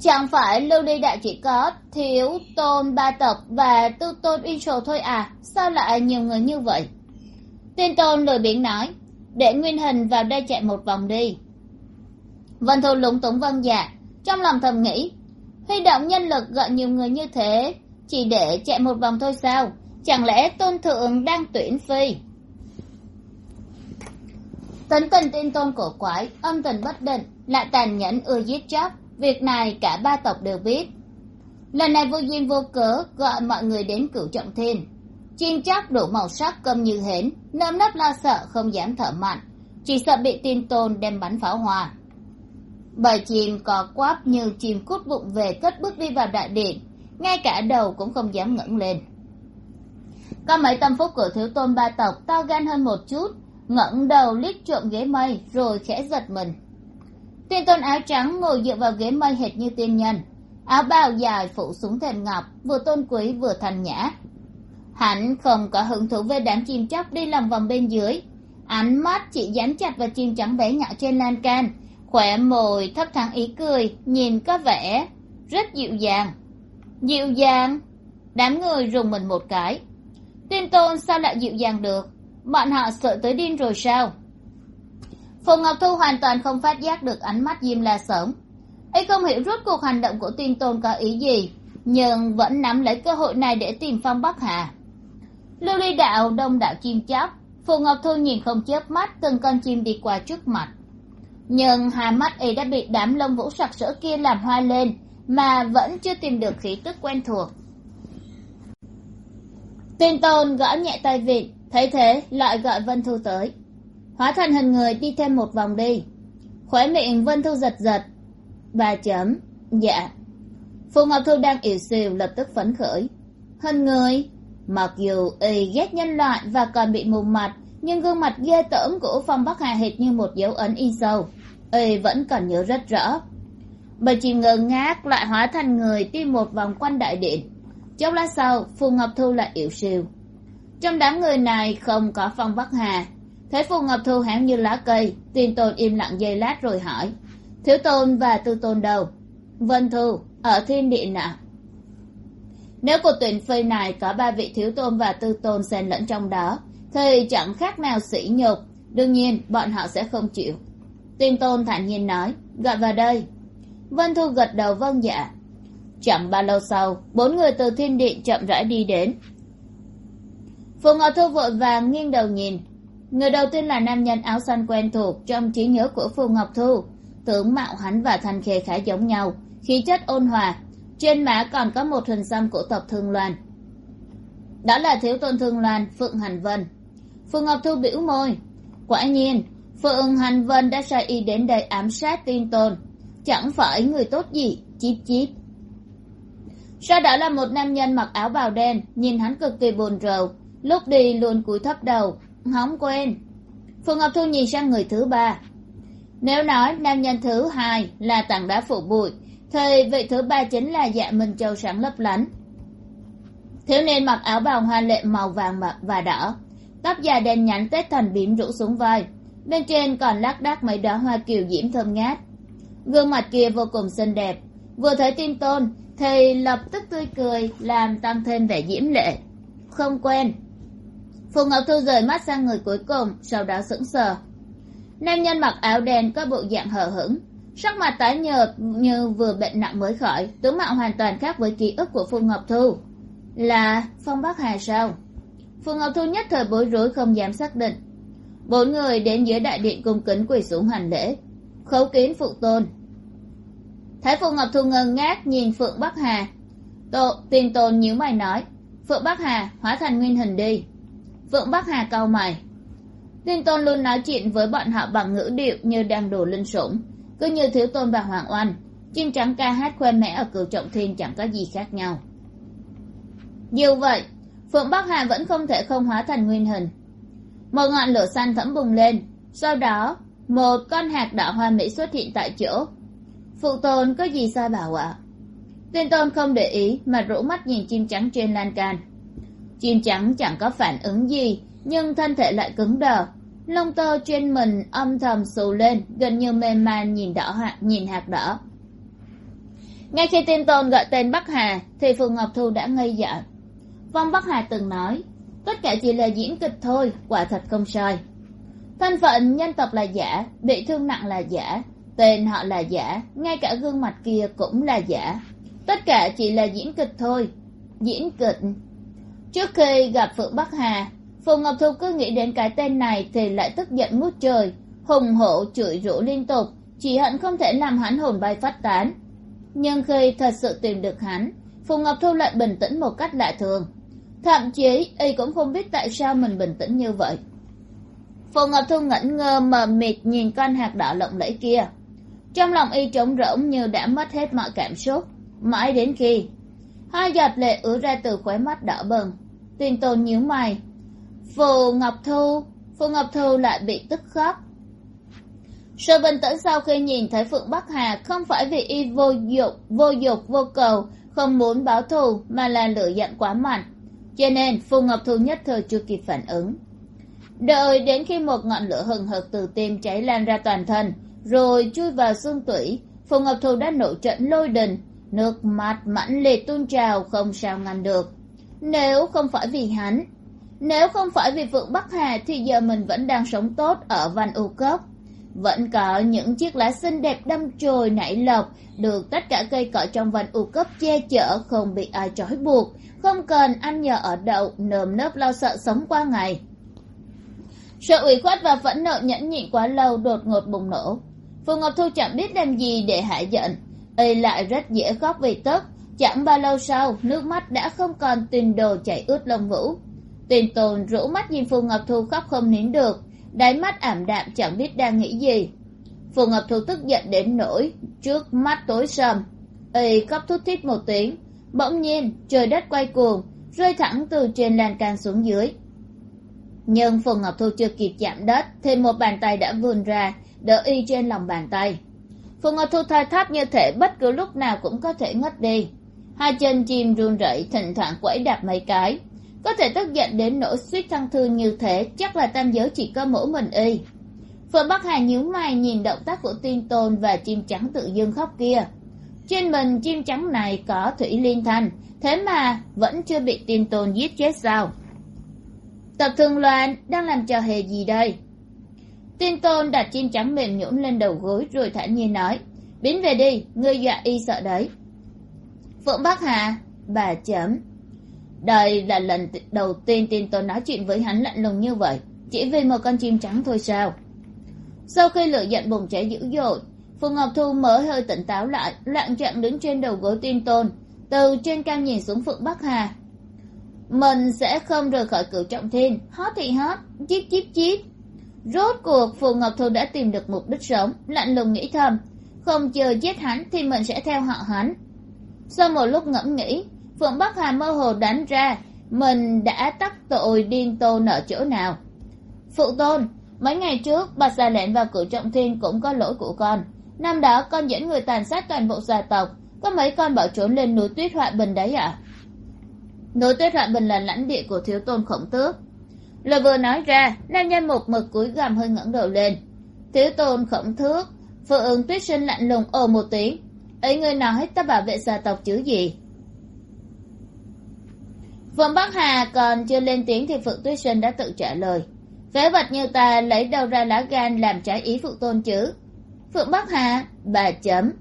chẳng phải lưu ly đại chỉ có thiếu tôn ba tộc và tư tôn uy sổ thôi à? Sao lại nhiều người như vậy? Tiên tôn lười biếng nói, để nguyên hình vào đây chạy một vòng đi. Vân thu lúng túng vâng dạ trong lòng thầm nghĩ, huy động nhân lực gọi nhiều người như thế, chỉ để chạy một vòng thôi sao? Chẳng lẽ tôn thượng đang tuyển phi? Tấn tình tiên tôn cổ quái, âm tình bất định, lại tàn nhẫn ưa giết chóc việc này cả ba tộc đều biết. Lần này vô duyên vô cớ, gọi mọi người đến cửu trọng thiên. Chim chóc đủ màu sắc cơm như hến, nơm nấp lo sợ, không dám thở mạnh. Chỉ sợ bị tin tôn đem bắn pháo hoa. Bầy chim có quáp như chim cút bụng về cất bước đi vào đại điện, ngay cả đầu cũng không dám ngẩng lên. Có mấy tâm phúc của thiếu tôn ba tộc to gan hơn một chút, ngẩng đầu liếc trộm ghế mây, rồi khẽ giật mình tiên tôn áo trắng ngồi dựa vào ghế mây hệt như tiên nhân. Áo bào dài phủ xuống thềm ngọc, vừa tôn quý vừa thành nhã. Hắn không có hứng thú với đám chim chóc đi lòng vòng bên dưới. Ánh mắt chỉ dán chặt vào chim trắng bé nhỏ trên lan can. Khỏe mồi thấp thoáng ý cười, nhìn có vẻ rất dịu dàng. Dịu dàng? Đám người rùng mình một cái. Tiên tôn sao lại dịu dàng được? Bọn họ sợ tới điên rồi sao? Phùng ngọc thu hoàn toàn không phát giác được ánh mắt diêm la sởm. Y không hiểu rốt cuộc hành động của tiên tôn có ý gì, nhưng vẫn nắm lấy cơ hội này để tìm phong bắc hà. Lưu ly đạo, đông đạo chim chóc phù ngọc thu nhìn không chớp mắt từng con chim đi qua trước mặt. Nhưng hai mắt y đã bị đám lông vũ sặc sỡ kia làm hoa lên, mà vẫn chưa tìm được khí tức quen thuộc. Tin tôn gõ nhẹ tay vịt, thấy thế, lại gọi vân thu tới hóa thành hình người đi thêm một vòng đi. Khóe miệng vân thu giật giật. Ba chấm dạ. Phù ngọc thu đang ỉu xìu lập tức phấn khởi. Hình người, mặc dù y ghét nhân loại và còn bị mù mặt, nhưng gương mặt ghê tởm của phong bắc hà hệt như một dấu ấn in sâu y vẫn còn nhớ rất rõ. Bởi chỉ ngơ ngác lại hóa thành người đi một vòng quanh đại điện. Chốc lát sau phù ngọc thu lại ỉu xìu. Trong đám người này không có phong bắc hà thế phù ngọc thu hãng như lá cây tin tôn im lặng giây lát rồi hỏi. Thiếu tôn và tư tôn đâu? Vân thu, ở thiên địa ạ nếu cuộc tuyển phi này có ba vị thiếu tôn và tư tôn xen lẫn trong đó, thì chẳng khác nào sỉ nhục. Đương nhiên, bọn họ sẽ không chịu. Tiên tôn thản nhiên nói, gọi vào đây. Vân thu gật đầu vâng dạ. Chẳng bao lâu sau, bốn người từ thiên điện chậm rãi đi đến. Phù ngọc thu vội vàng nghiêng đầu nhìn người đầu tiên là nam nhân áo xanh quen thuộc trong trí nhớ của phù ngọc thu. Tướng mạo hắn và thanh khê khá giống nhau, khí chất ôn hòa. Trên má còn có một hình xăm của tộc thương loan. Đó là thiếu tôn thương loan, phượng hành vân. Phù ngọc thu biểu môi. Quả nhiên, phượng hành vân đã sai y đến đây ám sát tin tôn. Chẳng phải người tốt gì chíp chíp sau đó là một nam nhân mặc áo bào đen, nhìn hắn cực kỳ buồn rầu. Lúc đi luôn cúi thấp đầu không quên. Phù ngọc thu nhìn sang người thứ ba. Nếu nói nam nhân thứ hai là tảng đá phủ bụi, thì vị thứ ba chính là dạ minh châu sáng lấp lánh. Thiếu niên mặc áo bào hoa lệ màu vàng và đỏ, tóc dài đen nhánh tết thành bím rũ xuống vai, bên trên còn lác đác mấy đóa hoa kiều diễm thơm ngát. Gương mặt kia vô cùng xinh đẹp, vừa thấy tin tôn thì lập tức tươi cười, làm tăng thêm vẻ diễm lệ. Không quen phù ngọc thu rời mắt sang người cuối cùng sau đó sững sờ. Nam nhân mặc áo đen có bộ dạng hờ hững sắc mặt tái nhợt như vừa bệnh nặng mới khỏi tướng mạo hoàn toàn khác với ký ức của phù ngọc thu. Là phong bắc hà sao? Phù ngọc thu nhất thời bối rối không dám xác định. Bốn người đến dưới đại điện cung kính quỳ xuống hành lễ khấu kiến phụ tôn. Thái phù ngọc thu ngơ ngác nhìn phượng bắc hà Tổ, tiền tôn nhíu mày nói phượng bắc hà hóa thành nguyên hình đi phượng bắc hà cau mày. Liên tôn luôn nói chuyện với bọn họ bằng ngữ điệu như đang đổ linh sủng. Cứ như thiếu tôn và hoàng oanh, chim trắng ca hát khoe mẽ ở cửu trọng thiên chẳng có gì khác nhau. Dù vậy, phượng bắc hà vẫn không thể không hóa thành nguyên hình. Một ngọn lửa xanh thẫm bùng lên, sau đó, một con hạt đỏ hoa mỹ xuất hiện tại chỗ. Phụ tôn có gì sai bảo ạ? Tuyên tôn không để ý mà rũ mắt nhìn chim trắng trên lan can chim trắng chẳng có phản ứng gì, nhưng thân thể lại cứng đờ. Lông tơ trên mình âm thầm xù lên, gần như mê man nhìn đỏ hạt nhìn hạt đỏ. Ngay khi tin tôn gọi tên bắc hà, thì phường ngọc thu đã ngây dại. Vong bắc hà từng nói, tất cả chỉ là diễn kịch thôi, quả thật không sai. Thân phận nhân tộc là giả, bị thương nặng là giả, tên họ là giả, ngay cả gương mặt kia cũng là giả. Tất cả chỉ là diễn kịch thôi, diễn kịch trước khi gặp phượng bắc hà phù ngọc thu cứ nghĩ đến cái tên này thì lại tức giận ngút trời. Hùng hổ chửi rủa liên tục, chỉ hận không thể làm hắn hồn bay phát tán. Nhưng khi thật sự tìm được hắn phù ngọc thu lại bình tĩnh một cách lạ thường. Thậm chí, y cũng không biết tại sao mình bình tĩnh như vậy. Phù ngọc thu ngẩn ngơ mờ mịt nhìn con hạt đỏ lộng lẫy kia. Trong lòng y trống rỗng như đã mất hết mọi cảm xúc. Mãi đến khi, hai giọt lệ ứa ra từ khóe mắt đỏ bừng tin tồn nhíu mày. Phù ngọc thu, phù ngọc thu lại bị tức khóc. Sơ bình tĩnh sau khi nhìn thấy phượng bắc hà không phải vì y vô dục vô dục vô cầu, không muốn báo thù mà là lửa giận quá mạnh. Cho nên phù ngọc thu nhất thời chưa kịp phản ứng. Đợi đến khi một ngọn lửa hừng hực từ tim cháy lan ra toàn thân, rồi chui vào xương tủy, phù ngọc thu đã nổi trận lôi đình. Nước mắt mãnh liệt tuôn trào không sao ngăn được nếu không phải vì hắn, nếu không phải vì phượng bắc hà thì giờ mình vẫn đang sống tốt ở văn u cốc. Vẫn có những chiếc lá xinh đẹp đâm chồi nảy lộc, được tất cả cây cỏ trong văn u cốc che chở không bị ai trói buộc, không cần ăn nhờ ở đậu, nơm nớp lo sợ sống qua ngày. Sự ủy khuất và phẫn nộ nhẫn nhịn quá lâu đột ngột bùng nổ. Phù ngọc thu chẳng biết làm gì để hạ giận. Y lại rất dễ khóc vì tức chẳng bao lâu sau, nước mắt đã không còn tiền đồ chảy ướt lông vũ. Tiền tồn rũ mắt nhìn phù ngọc thu khóc không nín được, đáy mắt ảm đạm chẳng biết đang nghĩ gì. Phù ngọc thu tức giận đến nỗi trước mắt tối sầm. Y khóc thút thít một tiếng, bỗng nhiên trời đất quay cuồng, rơi thẳng từ trên lan can xuống dưới. Nhưng phù ngọc thu chưa kịp chạm đất, thì một bàn tay đã vươn ra, đỡ y trên lòng bàn tay. Phù ngọc thu thoi thóp như thể bất cứ lúc nào cũng có thể ngất đi hai chân chim run rẩy, thỉnh thoảng quẫy đạp mấy cái. Có thể tức giận đến nỗi suýt thăng thương như thế, chắc là tam giới chỉ có mỗi mình y. Phượng bắc hà nhíu mày nhìn động tác của tiên tôn và chim trắng tự dưng khóc kia. Trên mình chim trắng này có thủy liên thanh, thế mà vẫn chưa bị tiên tôn giết chết sao? Tập thường loan đang làm trò hề gì đây? Tiên tôn đặt chim trắng mềm nhũn lên đầu gối rồi thản nhiên nói biến về đi, ngươi dọa y sợ đấy phượng bắc hà bà chấm. Đây là lần đầu tiên tin tôi nói chuyện với hắn lạnh lùng như vậy. Chỉ vì một con chim trắng thôi sao? Sau khi lửa giận bùng cháy dữ dội phù ngọc thu mới hơi tỉnh táo lại lặng trạng đứng trên đầu gối tin tôn, từ trên cao nhìn xuống phượng bắc hà. Mình sẽ không rời khỏi cửu trọng thiên. Hót thì hót chíp chíp chíp rốt cuộc phù ngọc thu đã tìm được mục đích sống, lạnh lùng nghĩ thầm. Không chờ giết hắn thì mình sẽ theo họ hắn sau một lúc ngẫm nghĩ, phượng bắc hà mơ hồ đánh ra mình đã tắc tội điên tôn ở chỗ nào. Phụ tôn, mấy ngày trước, bà già lẹn vào cửu trọng thiên cũng có lỗi của con. Năm đó, con dẫn người tàn sát toàn bộ gia tộc. Có mấy con bỏ trốn lên núi tuyết họa bình đấy ạ? À? núi tuyết họa bình là lãnh địa của thiếu tôn khổng tước. Lời vừa nói ra, nam nhân một mực cúi gằm hơi ngẩng đầu lên. Thiếu tôn khổng thước phượng tuyết sinh lạnh lùng ồ một tiếng ấy ngươi nói ta bảo vệ gia tộc chứ gì? Phượng bắc hà còn chưa lên tiếng thì phượng tuyết sinh đã tự trả lời. Phế vật như ta lấy đâu ra lá gan làm trái ý phụ tôn chứ? Phượng bắc hà, bà chấm.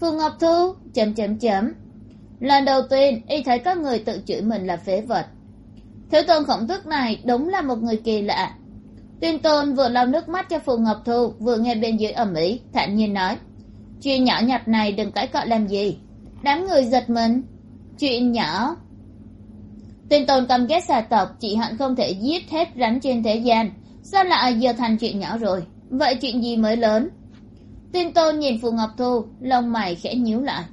Phượng ngọc thu, chấm chấm chấm. Lần đầu tiên, y thấy các người tự chửi mình là phế vật. Thiếu tôn khổng tức này đúng là một người kỳ lạ. Tuyên tôn vừa lau nước mắt cho phù ngọc thu, vừa nghe bên dưới ầm ĩ, thản nhiên nói chuyện nhỏ nhặt này đừng cãi cọ làm gì. Đám người giật mình. Chuyện nhỏ. Tuyên tôn căm ghét xà tộc, chị hận không thể giết hết rắn trên thế gian. Sao lại giờ thành chuyện nhỏ rồi? Vậy chuyện gì mới lớn? Tuyên tôn nhìn phù ngọc thu, lông mày khẽ nhíu lại.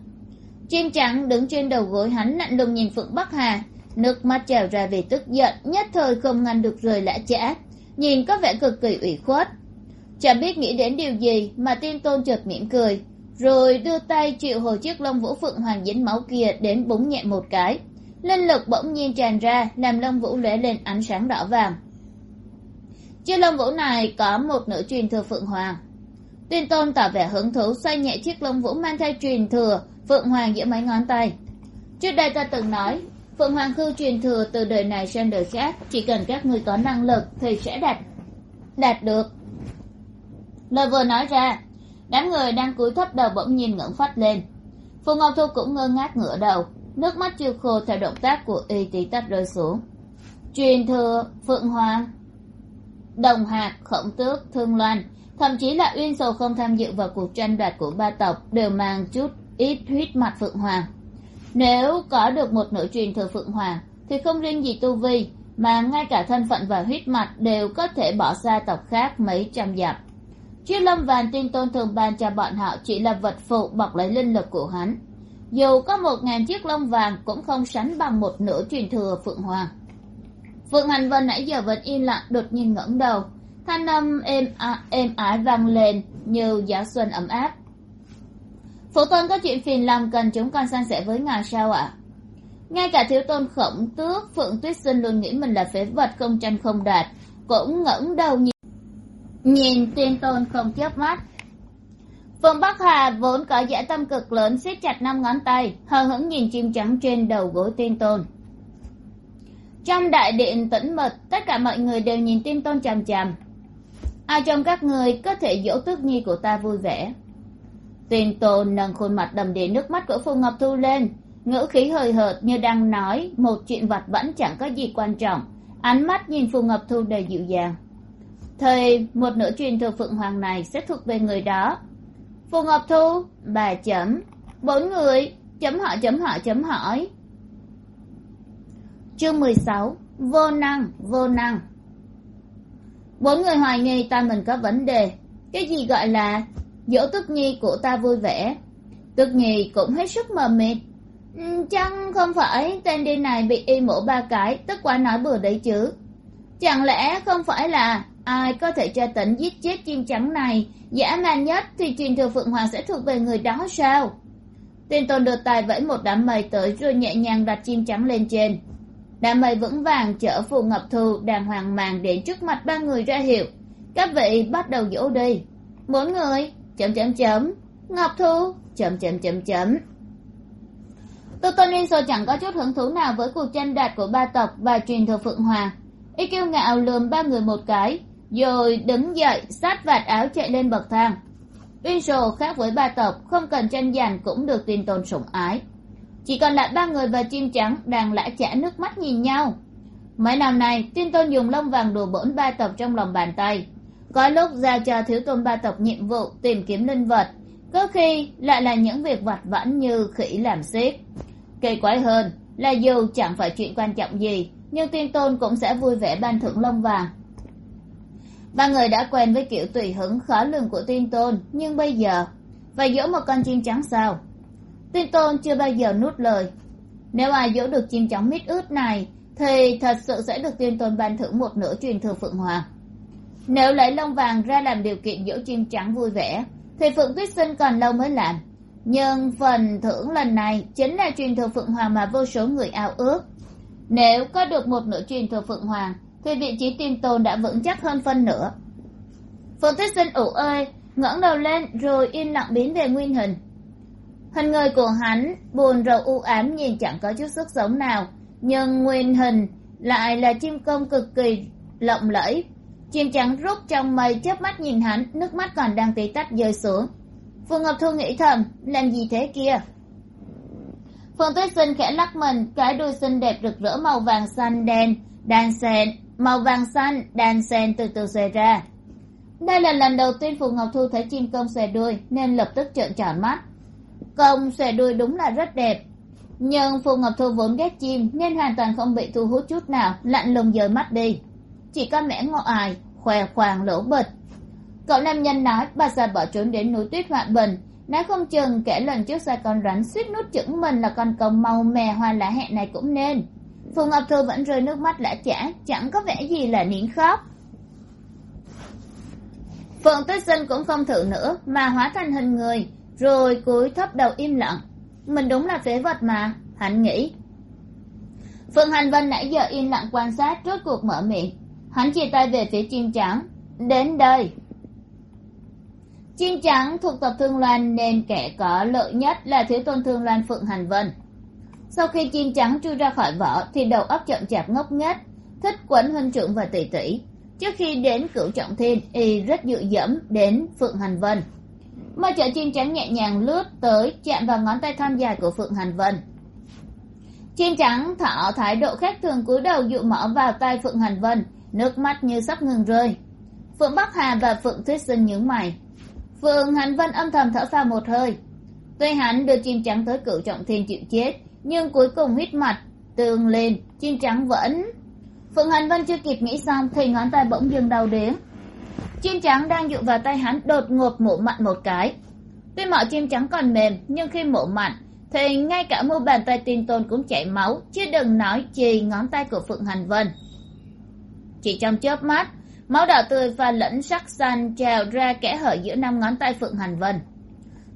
Chim trắng đứng trên đầu gối hắn lạnh lùng nhìn phượng bắc hà. Nước mắt trào ra vì tức giận, nhất thời không ngăn được rời lã chã nhìn có vẻ cực kỳ ủy khuất. Chẳng biết nghĩ đến điều gì mà tiên tôn chợt mỉm cười rồi đưa tay triệu hồi chiếc lông vũ phượng hoàng dính máu kia đến búng nhẹ một cái. Linh lực bỗng nhiên tràn ra, làm lông vũ lóe lên ánh sáng đỏ vàng. Chiếc lông vũ này có một nữ truyền thừa phượng hoàng. Tuyên tôn tỏ vẻ hứng thú xoay nhẹ chiếc lông vũ mang theo truyền thừa phượng hoàng giữa mấy ngón tay. Trước đây ta từng nói, phượng hoàng khư truyền thừa từ đời này sang đời khác, chỉ cần các người có năng lực thì sẽ đạt đạt được. Lời vừa nói ra đám người đang cúi thấp đầu bỗng nhiên ngẩng phát lên. Phù ngọc thu cũng ngơ ngác ngửa đầu, nước mắt chưa khô theo động tác của y tí tách rơi xuống. Truyền thừa, phượng hoàng. Đồng hạc, khổng tước, thương loan, thậm chí là uyên sầu không tham dự vào cuộc tranh đoạt của ba tộc đều mang chút ít huyết mặt phượng hoàng. Nếu có được một nữ truyền thừa phượng hoàng, thì không riêng gì tu vi, mà ngay cả thân phận và huyết mạch đều có thể bỏ xa tộc khác mấy trăm dặm chiếc lâm vàng tiên tôn thường ban cho bọn họ chỉ là vật phụ bọc lấy linh lực của hắn. Dù có một ngàn chiếc lông vàng cũng không sánh bằng một nửa truyền thừa phượng hoàng. Phượng hành vân nãy giờ vẫn im lặng đột nhiên ngẩng đầu. Thanh âm êm à, êm ái vang lên như gió xuân ấm áp. Phụ tôn có chuyện phiền lòng cần chúng con san sẻ với ngài sao ạ? Ngay cả thiếu tôn khổng tước phượng tuyết sinh luôn nghĩ mình là phế vật không tranh không đạt cũng ngẩng đầu nhìn nhìn tiên tôn không chớp mắt. Phương bắc hà vốn có dã tâm cực lớn, siết chặt năm ngón tay, hờ hững nhìn chim trắng trên đầu gối tiên tôn trong đại điện tĩnh mật tất cả mọi người đều nhìn tiên tôn chằm chằm. Ai trong các người có thể dỗ tước nhi của ta vui vẻ? Tiên tôn nâng khuôn mặt đầm đìa nước mắt của phù ngọc thu lên. Ngữ khí hời hợt như đang nói, một chuyện vặt vẫn chẳng có gì quan trọng. Ánh mắt nhìn phù ngọc thu đầy dịu dàng thời một nữ truyền thừa phượng hoàng này sẽ thuộc về người đó. Phù ngọc thu, bà chấm. Bốn người, chấm họ chấm họ, chấm hỏi. Chương mười sáu, vô năng vô năng. Bốn người hoài nghi ta mình có vấn đề. Cái gì gọi là dỗ tức nhi của ta vui vẻ? Tức nhi cũng hết sức mờ mịt. Ừ, chăng không phải tên đi này bị y mổ ba cái, tức quá nói bừa đấy chứ? Chẳng lẽ không phải là ai có thể tra tấn giết chết chim trắng này? Dã man nhất thì truyền thừa phượng hoàng sẽ thuộc về người đó sao? Tên tôn đưa tài vẫy một đám mây tới rồi nhẹ nhàng đặt chim trắng lên trên. Đám mây vững vàng chở phù ngọc thu đàng hoàng màng đến trước mặt ba người ra hiệu. Các vị bắt đầu dỗ đi. Bốn người, chấm chấm chấm. Ngọc thu, chấm chấm chấm chấm. Tô tôn liên sô chẳng có chút hứng thú nào với cuộc tranh đạt của ba tộc và truyền thừa phượng hoàng. Y kiêu ngạo lườm ba người một cái rồi đứng dậy, sát vạt áo chạy lên bậc thang. Uyên sô khác với ba tộc, không cần tranh giành cũng được tin tôn sủng ái. Chỉ còn lại ba người và chim trắng đang lã chả nước mắt nhìn nhau. Mấy năm nay, tin tôn dùng lông vàng đùa bỡn ba tộc trong lòng bàn tay. Có lúc ra cho thiếu tôn ba tộc nhiệm vụ tìm kiếm linh vật, có khi lại là những việc vặt vãnh như khỉ làm xiết kỳ quái hơn là dù chẳng phải chuyện quan trọng gì, nhưng tiên tôn cũng sẽ vui vẻ ban thưởng lông vàng ba người đã quen với kiểu tùy hứng khó lường của tiên tôn, nhưng bây giờ, phải dỗ một con chim trắng sao? Tiên tôn chưa bao giờ nuốt lời. Nếu ai dỗ được chim trắng mít ướt này, thì thật sự sẽ được tiên tôn ban thưởng một nửa truyền thừa phượng hoàng. Nếu lấy lông vàng ra làm điều kiện dỗ chim trắng vui vẻ, thì phượng tuyết sinh còn lâu mới làm. Nhưng phần thưởng lần này chính là truyền thừa phượng hoàng mà vô số người ao ước. Nếu có được một nửa truyền thừa phượng hoàng thì vị trí tìm tồn đã vững chắc hơn phân nữa. Phương tuyết sinh ủ ơi, ngẩng đầu lên rồi yên lặng biến về nguyên hình. Hình người của hắn buồn rầu u ám nhìn chẳng có chút sức sống nào, nhưng nguyên hình lại là chim công cực kỳ lộng lẫy. Chim trắng rút trong mây chớp mắt nhìn hắn, nước mắt còn đang tí tách rơi xuống. Phù ngọc thu nghĩ thầm, làm gì thế kia? Phương tuyết sinh khẽ lắc mình, cái đuôi xinh đẹp rực rỡ màu vàng xanh đen, đan xen màu vàng xanh đàn sen từ từ xòe ra. Đây là lần đầu tiên phù ngọc thu thấy chim công xòe đuôi, nên lập tức trợn tròn mắt. Công xòe đuôi đúng là rất đẹp. Nhưng phù ngọc thu vốn ghét chim, nên hoàn toàn không bị thu hút chút nào, lạnh lùng dời mắt đi. Chỉ có mẻ ngọ ải, khoe khoang lỗ bịch. Cậu nam nhân nói, bà già bỏ trốn đến núi tuyết họa bình. Nói không chừng kể lần trước ra con rắn suýt nút chững mình là con công màu mè hoa lá hẹn này cũng nên phù ngọc thu vẫn rơi nước mắt lã chả, chẳng có vẻ gì là nín khóc. Phượng tuyết sinh cũng không thử nữa, mà hóa thành hình người, rồi cúi thấp đầu im lặng. Mình đúng là phế vật mà, hắn nghĩ. Phượng hành vân nãy giờ im lặng quan sát, rốt cuộc mở miệng. Hắn chia tay về phía chim trắng. Đến đây. Chim trắng thuộc tộc thương loan nên kẻ có lợi nhất là thiếu tôn thương loan phượng hành vân sau khi chim trắng chui ra khỏi vỏ thì đầu óc chậm chạp ngốc nghếch, thích quấn huynh trưởng và tỷ tỷ. Trước khi đến cửu trọng thiên, y rất dựa dẫm đến phượng hành vân. Mà chợ chim trắng nhẹ nhàng lướt tới, chạm vào ngón tay thon dài của phượng hành vân. Chim trắng thọ thái độ khác thường cúi đầu dụ mỏ vào tay phượng hành vân, nước mắt như sắp ngừng rơi. Phượng bắc hà và phượng thuyết sinh nhướng mày. Phượng hành vân âm thầm thở phào một hơi. Tuy hắn đưa chim trắng tới cửu trọng thiên chịu chết nhưng cuối cùng huyết mặt tường lên chim trắng vẫn phượng hành vân chưa kịp nghĩ xong thì ngón tay bỗng dừng đau đếm chim trắng đang dụ vào tay hắn đột ngột mổ mặn một cái. Tuy mọi chim trắng còn mềm, nhưng khi mổ mặn thì ngay cả mu bàn tay tin tôn cũng chảy máu, chứ đừng nói chi ngón tay của phượng hành vân. Chỉ trong chớp mắt, máu đỏ tươi và lẫn sắc xanh trào ra kẽ hở giữa năm ngón tay phượng hành vân.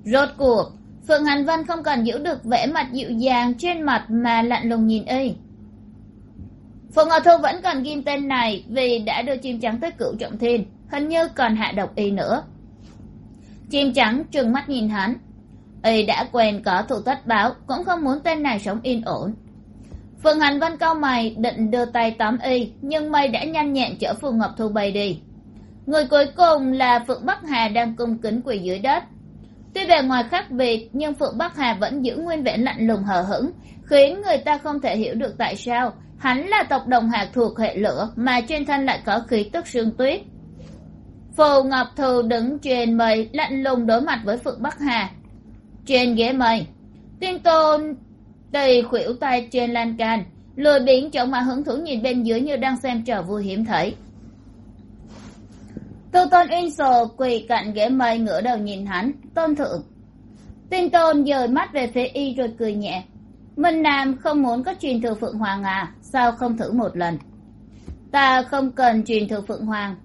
Rốt cuộc phượng hàn vân không còn giữ được vẻ mặt dịu dàng trên mặt mà lạnh lùng nhìn y. Phượng ngọc thu vẫn còn ghim tên này vì đã đưa chim trắng tới cửu trọng thiên, hình như còn hạ độc y nữa. Chim trắng trừng mắt nhìn hắn. Y đã quen có thủ tất báo, cũng không muốn tên này sống yên ổn. Phượng hành vân cau mày, định đưa tay tóm y, nhưng mây đã nhanh nhẹn chở Phượng ngọc thu bay đi. Người cuối cùng là phượng bắc hà đang cung kính quỳ dưới đất tuy bề ngoài khác biệt, nhưng phượng bắc hà vẫn giữ nguyên vẻ lạnh lùng hờ hững, khiến người ta không thể hiểu được tại sao hắn là tộc đồng hạc thuộc hệ lửa mà trên thân lại có khí tức sương tuyết. Phù ngọc thù đứng trên mây, lạnh lùng đối mặt với phượng bắc hà. Trên ghế mây, tiên tôn tì khuỷu tay trên lan can lười biếng chống mà hứng thú nhìn bên dưới như đang xem trò vui hiếm thấy tu tôn uyên sồ quỳ cạnh ghế mây ngửa đầu nhìn hắn, tôn thượng. Tiên tôn dời mắt về phía y rồi cười nhẹ. Minh nam không muốn có truyền thừa phượng hoàng à sao không thử một lần? Ta không cần truyền thừa phượng hoàng.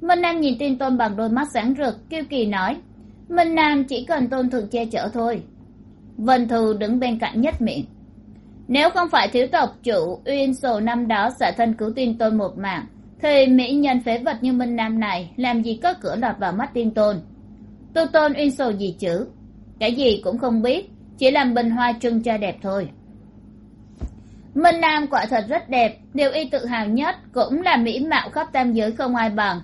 Minh nam nhìn tiên tôn bằng đôi mắt sáng rực, kiêu kỳ nói. Minh nam chỉ cần tôn thượng che chở thôi. Vân thù đứng bên cạnh nhất miệng. Nếu không phải thiếu tộc chủ uyên sổ năm đó xả thân cứu tiên tôn một mạng thì mỹ nhân phế vật như minh nam này, làm gì có cửa lọt vào mắt tiên tôn. Tu tôn uyên sổ gì chứ? Cái gì cũng không biết, chỉ làm bình hoa trưng cho đẹp thôi. Minh nam quả thật rất đẹp, điều y tự hào nhất cũng là mỹ mạo khắp tam giới không ai bằng.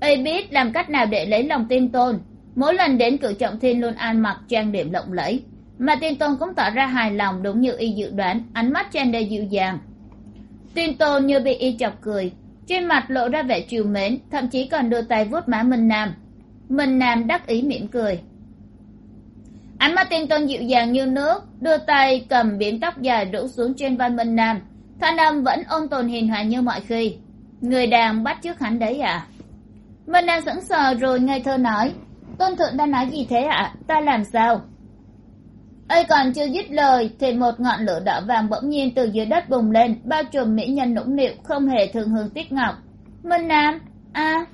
Y biết làm cách nào để lấy lòng tiên tôn? Mỗi lần đến cửu trọng thiên luôn ăn mặc trang điểm lộng lẫy, mà tiên tôn cũng tỏ ra hài lòng đúng như y dự đoán, ánh mắt chen đầy dịu dàng. Tiên tôn như bị y chọc cười trên mặt lộ ra vẻ chiều mến, thậm chí còn đưa tay vuốt má minh nam. Minh nam đắc ý mỉm cười. Ánh mắt tiên tôn dịu dàng như nước, đưa tay cầm biếm tóc dài rũ xuống trên vai minh nam. Thanh âm vẫn ôn tồn hiền hòa như mọi khi. Người đàn bắt trước hắn đấy à minh nam sững sờ rồi ngây thơ nói, tôn thượng đang nói gì thế ạ? Ta làm sao? Ây còn chưa dứt lời thì một ngọn lửa đỏ vàng bỗng nhiên từ dưới đất bùng lên, bao trùm mỹ nhân nũng nịu không hề thường hương tiết ngọc. Minh nam, a.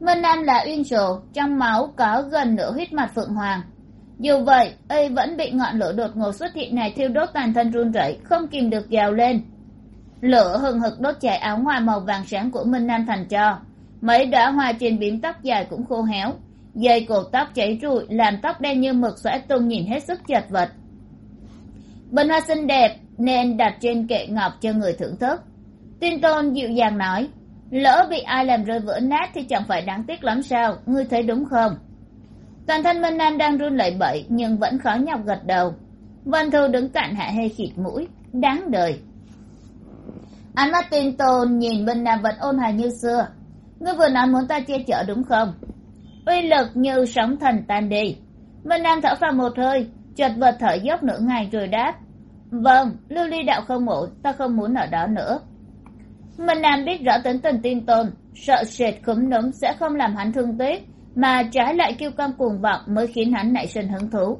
Minh nam là uyên sổ trong máu có gần nửa huyết mạch phượng hoàng. Dù vậy, y vẫn bị ngọn lửa đột ngột xuất hiện này thiêu đốt toàn thân run rẩy, không kìm được gào lên. Lửa hừng hực đốt cháy áo ngoài màu vàng sáng của minh nam thành cho. Mấy đóa hoa trên bím tóc dài cũng khô héo dây cột tóc cháy rụi, làm tóc đen như mực xõa tung nhìn hết sức chật vật. Bình hoa xinh đẹp nên đặt trên kệ ngọc cho người thưởng thức. Tin tôn dịu dàng nói, lỡ bị ai làm rơi vỡ nát thì chẳng phải đáng tiếc lắm sao, ngươi thấy đúng không? Toàn thân minh nam đang run lẩy bẩy, nhưng vẫn khó nhọc gật đầu. Vân thu đứng cạnh hạ hê khịt mũi, đáng đời. Ánh mắt tin tôn nhìn minh nam vẫn ôn hòa như xưa. Ngươi vừa nói muốn ta che chở đúng không? Uy lực như sóng thần tan đi. Vân nam thở phào một hơi chật vật thở dốc nửa ngày rồi đáp vâng lưu ly đạo không ổn ta không muốn ở đó nữa. Minh nam biết rõ tính tình tin Tồn, sợ sệt khúm núm sẽ không làm hắn thương tiếc mà trái lại kêu căng cuồng vọng mới khiến hắn nảy sinh hứng thú.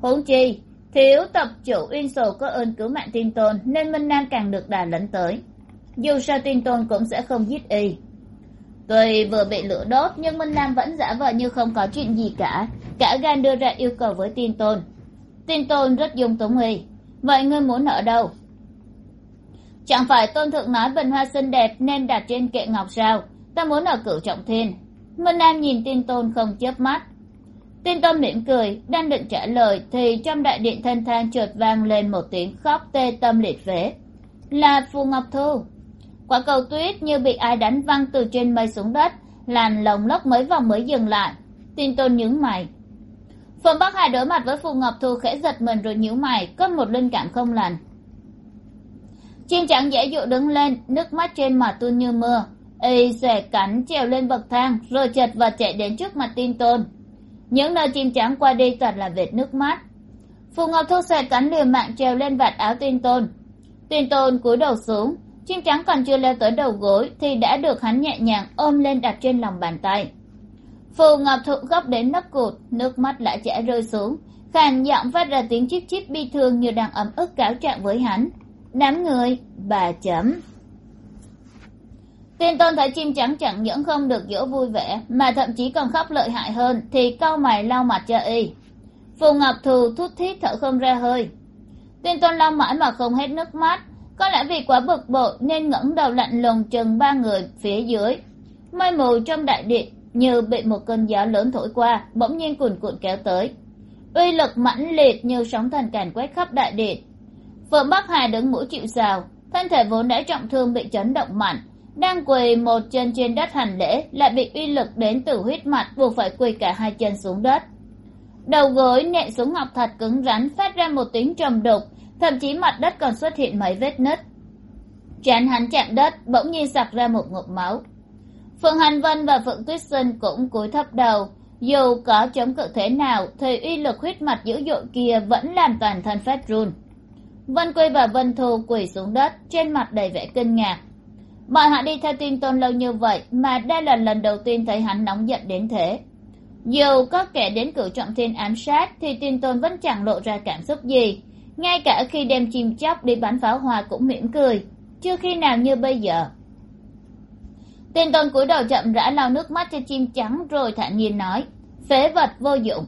Huống chi thiếu tập chủ uyên sổ có ơn cứu mạng tin tôn nên minh nam càng được đà lẫn tới. Dù sao tin tôn cũng sẽ không giết y tuy vừa bị lửa đốt, nhưng minh nam vẫn giả vờ như không có chuyện gì cả. Cả gan đưa ra yêu cầu với tin tôn. Tin tôn rất dung túng y vậy ngươi muốn ở đâu? Chẳng phải tôn thượng nói bình hoa xinh đẹp nên đặt trên kệ ngọc sao? Ta muốn ở cửu trọng thiên. Minh nam nhìn tin tôn không chớp mắt. Tin tôn mỉm cười, đang định trả lời thì trong đại điện thanh thang chợt vang lên một tiếng khóc tê tâm liệt vế. Là phù ngọc thu quả cầu tuyết như bị ai đánh văng từ trên mây xuống đất làn lồng lốc mấy vòng mới dừng lại. Tin tôn nhướng mày. Phượng bắc hà đối mặt với phù ngọc thu khẽ giật mình rồi nhíu mày có một linh cảm không lành. Chim trắng dễ dụ đứng lên, nước mắt trên mặt tuôn như mưa. Y xòe cánh trèo lên bậc thang, rồi chật vật chạy đến trước mặt tin tôn. Những nơi chim trắng qua đi toàn là vệt nước mắt. Phù ngọc thu xòe cánh liều mạng trèo lên vạt áo tin tôn. Tin tôn cúi đầu xuống chim trắng còn chưa leo tới đầu gối thì đã được hắn nhẹ nhàng ôm lên đặt trên lòng bàn tay. Phù ngọc thụ gấp đến nấc cụt, nước mắt lại chảy rơi xuống, khàn giọng phát ra tiếng chip chip bi thương như đang ấm ức cáo trạng với hắn. Đám người, bà chấm. Tiên tôn thấy chim trắng chẳng những không được dỗ vui vẻ, mà thậm chí còn khóc lợi hại hơn, thì cau mày lau mặt cho y. Phù ngọc thù thút thít thở không ra hơi. Tiên tôn lau mãi mà không hết nước mắt có lẽ vì quá bực bội nên ngẩng đầu lạnh lùng chừng ba người phía dưới. Mây mù trong đại điện như bị một cơn gió lớn thổi qua, bỗng nhiên cuồn cuộn kéo tới. Uy lực mãnh liệt như sóng thần càn quét khắp đại điện phượng bắc hà đứng mũi chịu sào, thân thể vốn đã trọng thương bị chấn động mạnh, đang quỳ một chân trên đất hành lễ lại bị uy lực đến từ huyết mạch buộc phải quỳ cả hai chân xuống đất. Đầu gối nện xuống ngọc thạch cứng rắn phát ra một tiếng trầm đục thậm chí mặt đất còn xuất hiện mấy vết nứt. Trán hắn chạm đất, bỗng nhiên sặc ra một ngụm máu. Phượng hành vân và phượng tuyết sinh cũng cúi thấp đầu. Dù có chống cự thế nào, thì uy lực huyết mạch dữ dội kia vẫn làm toàn thân phát run. Vân quy và vân thu quỳ xuống đất, trên mặt đầy vẻ kinh ngạc. Bọn họ đi theo tin tôn lâu như vậy, mà đây là lần đầu tiên thấy hắn nóng giận đến thế. Dù có kẻ đến cửu trọng thiên ám sát, thì tin tôn vẫn chẳng lộ ra cảm xúc gì ngay cả khi đem chim chóc đi bắn pháo hoa cũng mỉm cười, chưa khi nào như bây giờ. Tên tôn cúi đầu chậm rãi lau nước mắt cho chim trắng rồi thản nhiên nói, phế vật vô dụng.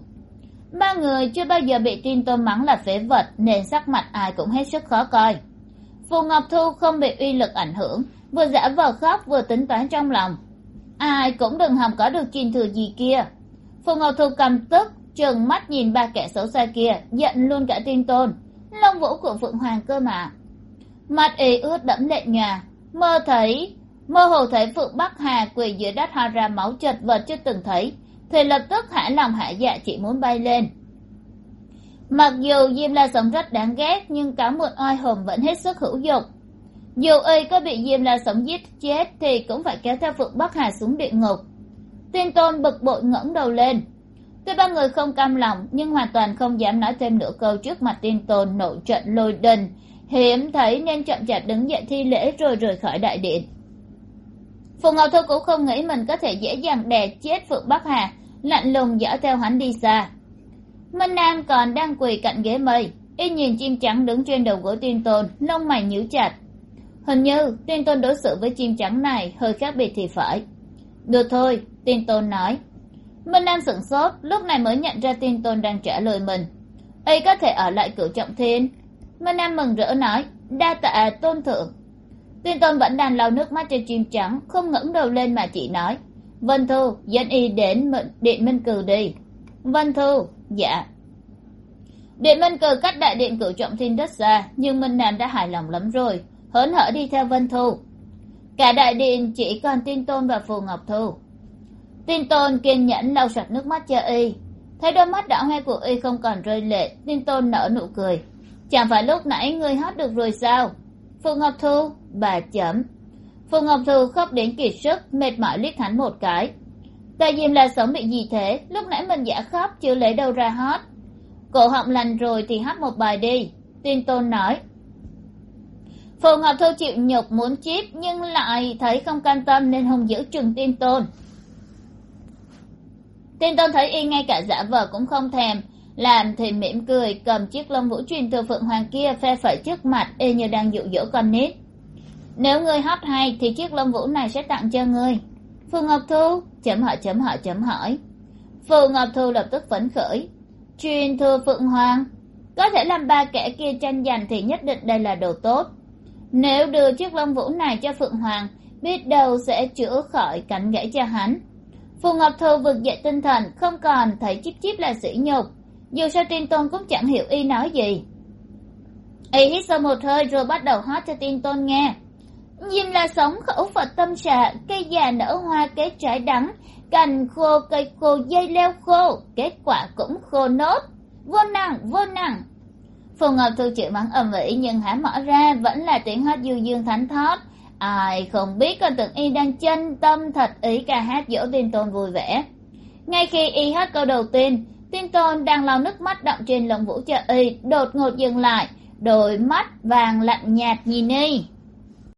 Ba người chưa bao giờ bị tin tôn mắng là phế vật, nên sắc mặt ai cũng hết sức khó coi. Phù ngọc thu không bị uy lực ảnh hưởng, vừa giả vờ khóc vừa tính toán trong lòng. Ai cũng đừng hòng có được truyền thừa gì kia. Phù ngọc thu cầm tức, trừng mắt nhìn ba kẻ xấu xa kia, giận luôn cả tin tôn lông vũ của phượng hoàng cơ mà. Mặt ế ướt đẫm lệ nhà, mơ thấy, mơ hồ thấy phượng bắc hà quỳ dưới đất ho ra máu chật vật chưa từng thấy, thì lập tức hả lòng hạ dạ chỉ muốn bay lên. Mặc dù diêm la sống rất đáng ghét, nhưng cá muộn oai hùng vẫn hết sức hữu dụng. Dù y có bị diêm la sống giết chết thì cũng phải kéo theo phượng bắc hà xuống địa ngục. Tuyên tôn bực bội ngẩng đầu lên tuy ba người không cam lòng, nhưng hoàn toàn không dám nói thêm nửa câu trước mặt tiên tôn nổi trận lôi đình. Hiếm thấy nên chậm chạp đứng dậy thi lễ rồi rời khỏi đại điện. Phù ngọc thu cũng không nghĩ mình có thể dễ dàng đè chết phượng bắc hà, lạnh lùng dõi theo hắn đi xa. Minh nam còn đang quỳ cạnh ghế mây, y nhìn chim trắng đứng trên đầu gỗ tiên tôn, lông mày nhíu chặt. Hình như tiên tôn đối xử với chim trắng này hơi khác biệt thì phải. Được thôi tiên tôn nói minh nam sửng sốt, lúc này mới nhận ra tin tôn đang trả lời mình. Y có thể ở lại cửu trọng thiên. Minh nam mừng rỡ nói, đa tạ tôn thượng. Tiên tôn vẫn đang lau nước mắt cho chim trắng, không ngẩng đầu lên mà chỉ nói, vân thu, dẫn y đến điện minh cừu đi. Vân thu? Dạ. Điện minh cừu cách đại điện cửu trọng thiên rất xa, nhưng minh nam đã hài lòng lắm rồi, hớn hở đi theo vân thu. Cả đại điện chỉ còn tin tôn và phù ngọc thu tin tôn kiên nhẫn lau sạch nước mắt cho y. Thấy đôi mắt đỏ hoe của y không còn rơi lệ tin tôn nở nụ cười. Chẳng phải lúc nãy ngươi hót được rồi sao? Phù ngọc thu, bà chấm. Phù ngọc thu khóc đến kiệt sức, mệt mỏi liếc hắn một cái. Tại diêm là sống bị gì thế? Lúc nãy mình giả khóc, chưa lấy đâu ra hót cổ họng lành rồi thì hát một bài đi Tin tôn nói. Phù ngọc thu chịu nhục muốn chip, nhưng lại thấy không can tâm nên hùng giữ trừng Tin tôn tiên tôn thấy y ngay cả giả vờ cũng không thèm. Làm thì mỉm cười, cầm chiếc lông vũ truyền từ phượng hoàng kia phe phẩy trước mặt, y như đang dụ dỗ con nít. Nếu ngươi hót hay thì chiếc lông vũ này sẽ tặng cho ngươi. Phù ngọc thu, chấm hỏi chấm hỏi chấm hỏi. Phù ngọc thu lập tức phấn khởi. Truyền thừa phượng hoàng, có thể làm ba kẻ kia tranh giành thì nhất định đây là đồ tốt. Nếu đưa chiếc lông vũ này cho phượng hoàng, biết đâu sẽ chữa khỏi cảnh gãy cho hắn phù ngọc thu vực dậy tinh thần, không còn thấy chíp chíp là sỉ nhục. Dù sao tin tôn cũng chẳng hiểu y nói gì. Y hít sâu một hơi rồi bắt đầu hát cho tin tôn nghe. Diêm là sống khẩu phật tâm xạ cây già nở hoa kết trái đắng. Cành khô, cây khô, dây leo khô, kết quả cũng khô nốt. Vô năng vô năng. Phù ngọc thu chịu mắng ầm ĩ nhưng há mở ra, vẫn là tiếng hót du dương thánh thót ai không biết còn tưởng y đang chân tâm thật ý ca hát dỗ tin tôn vui vẻ. Ngay khi y hát câu đầu tiên tin tôn đang lau nước mắt đọng trên lồng vũ cho y, đột ngột dừng lại, đôi mắt vàng lạnh nhạt nhìn y.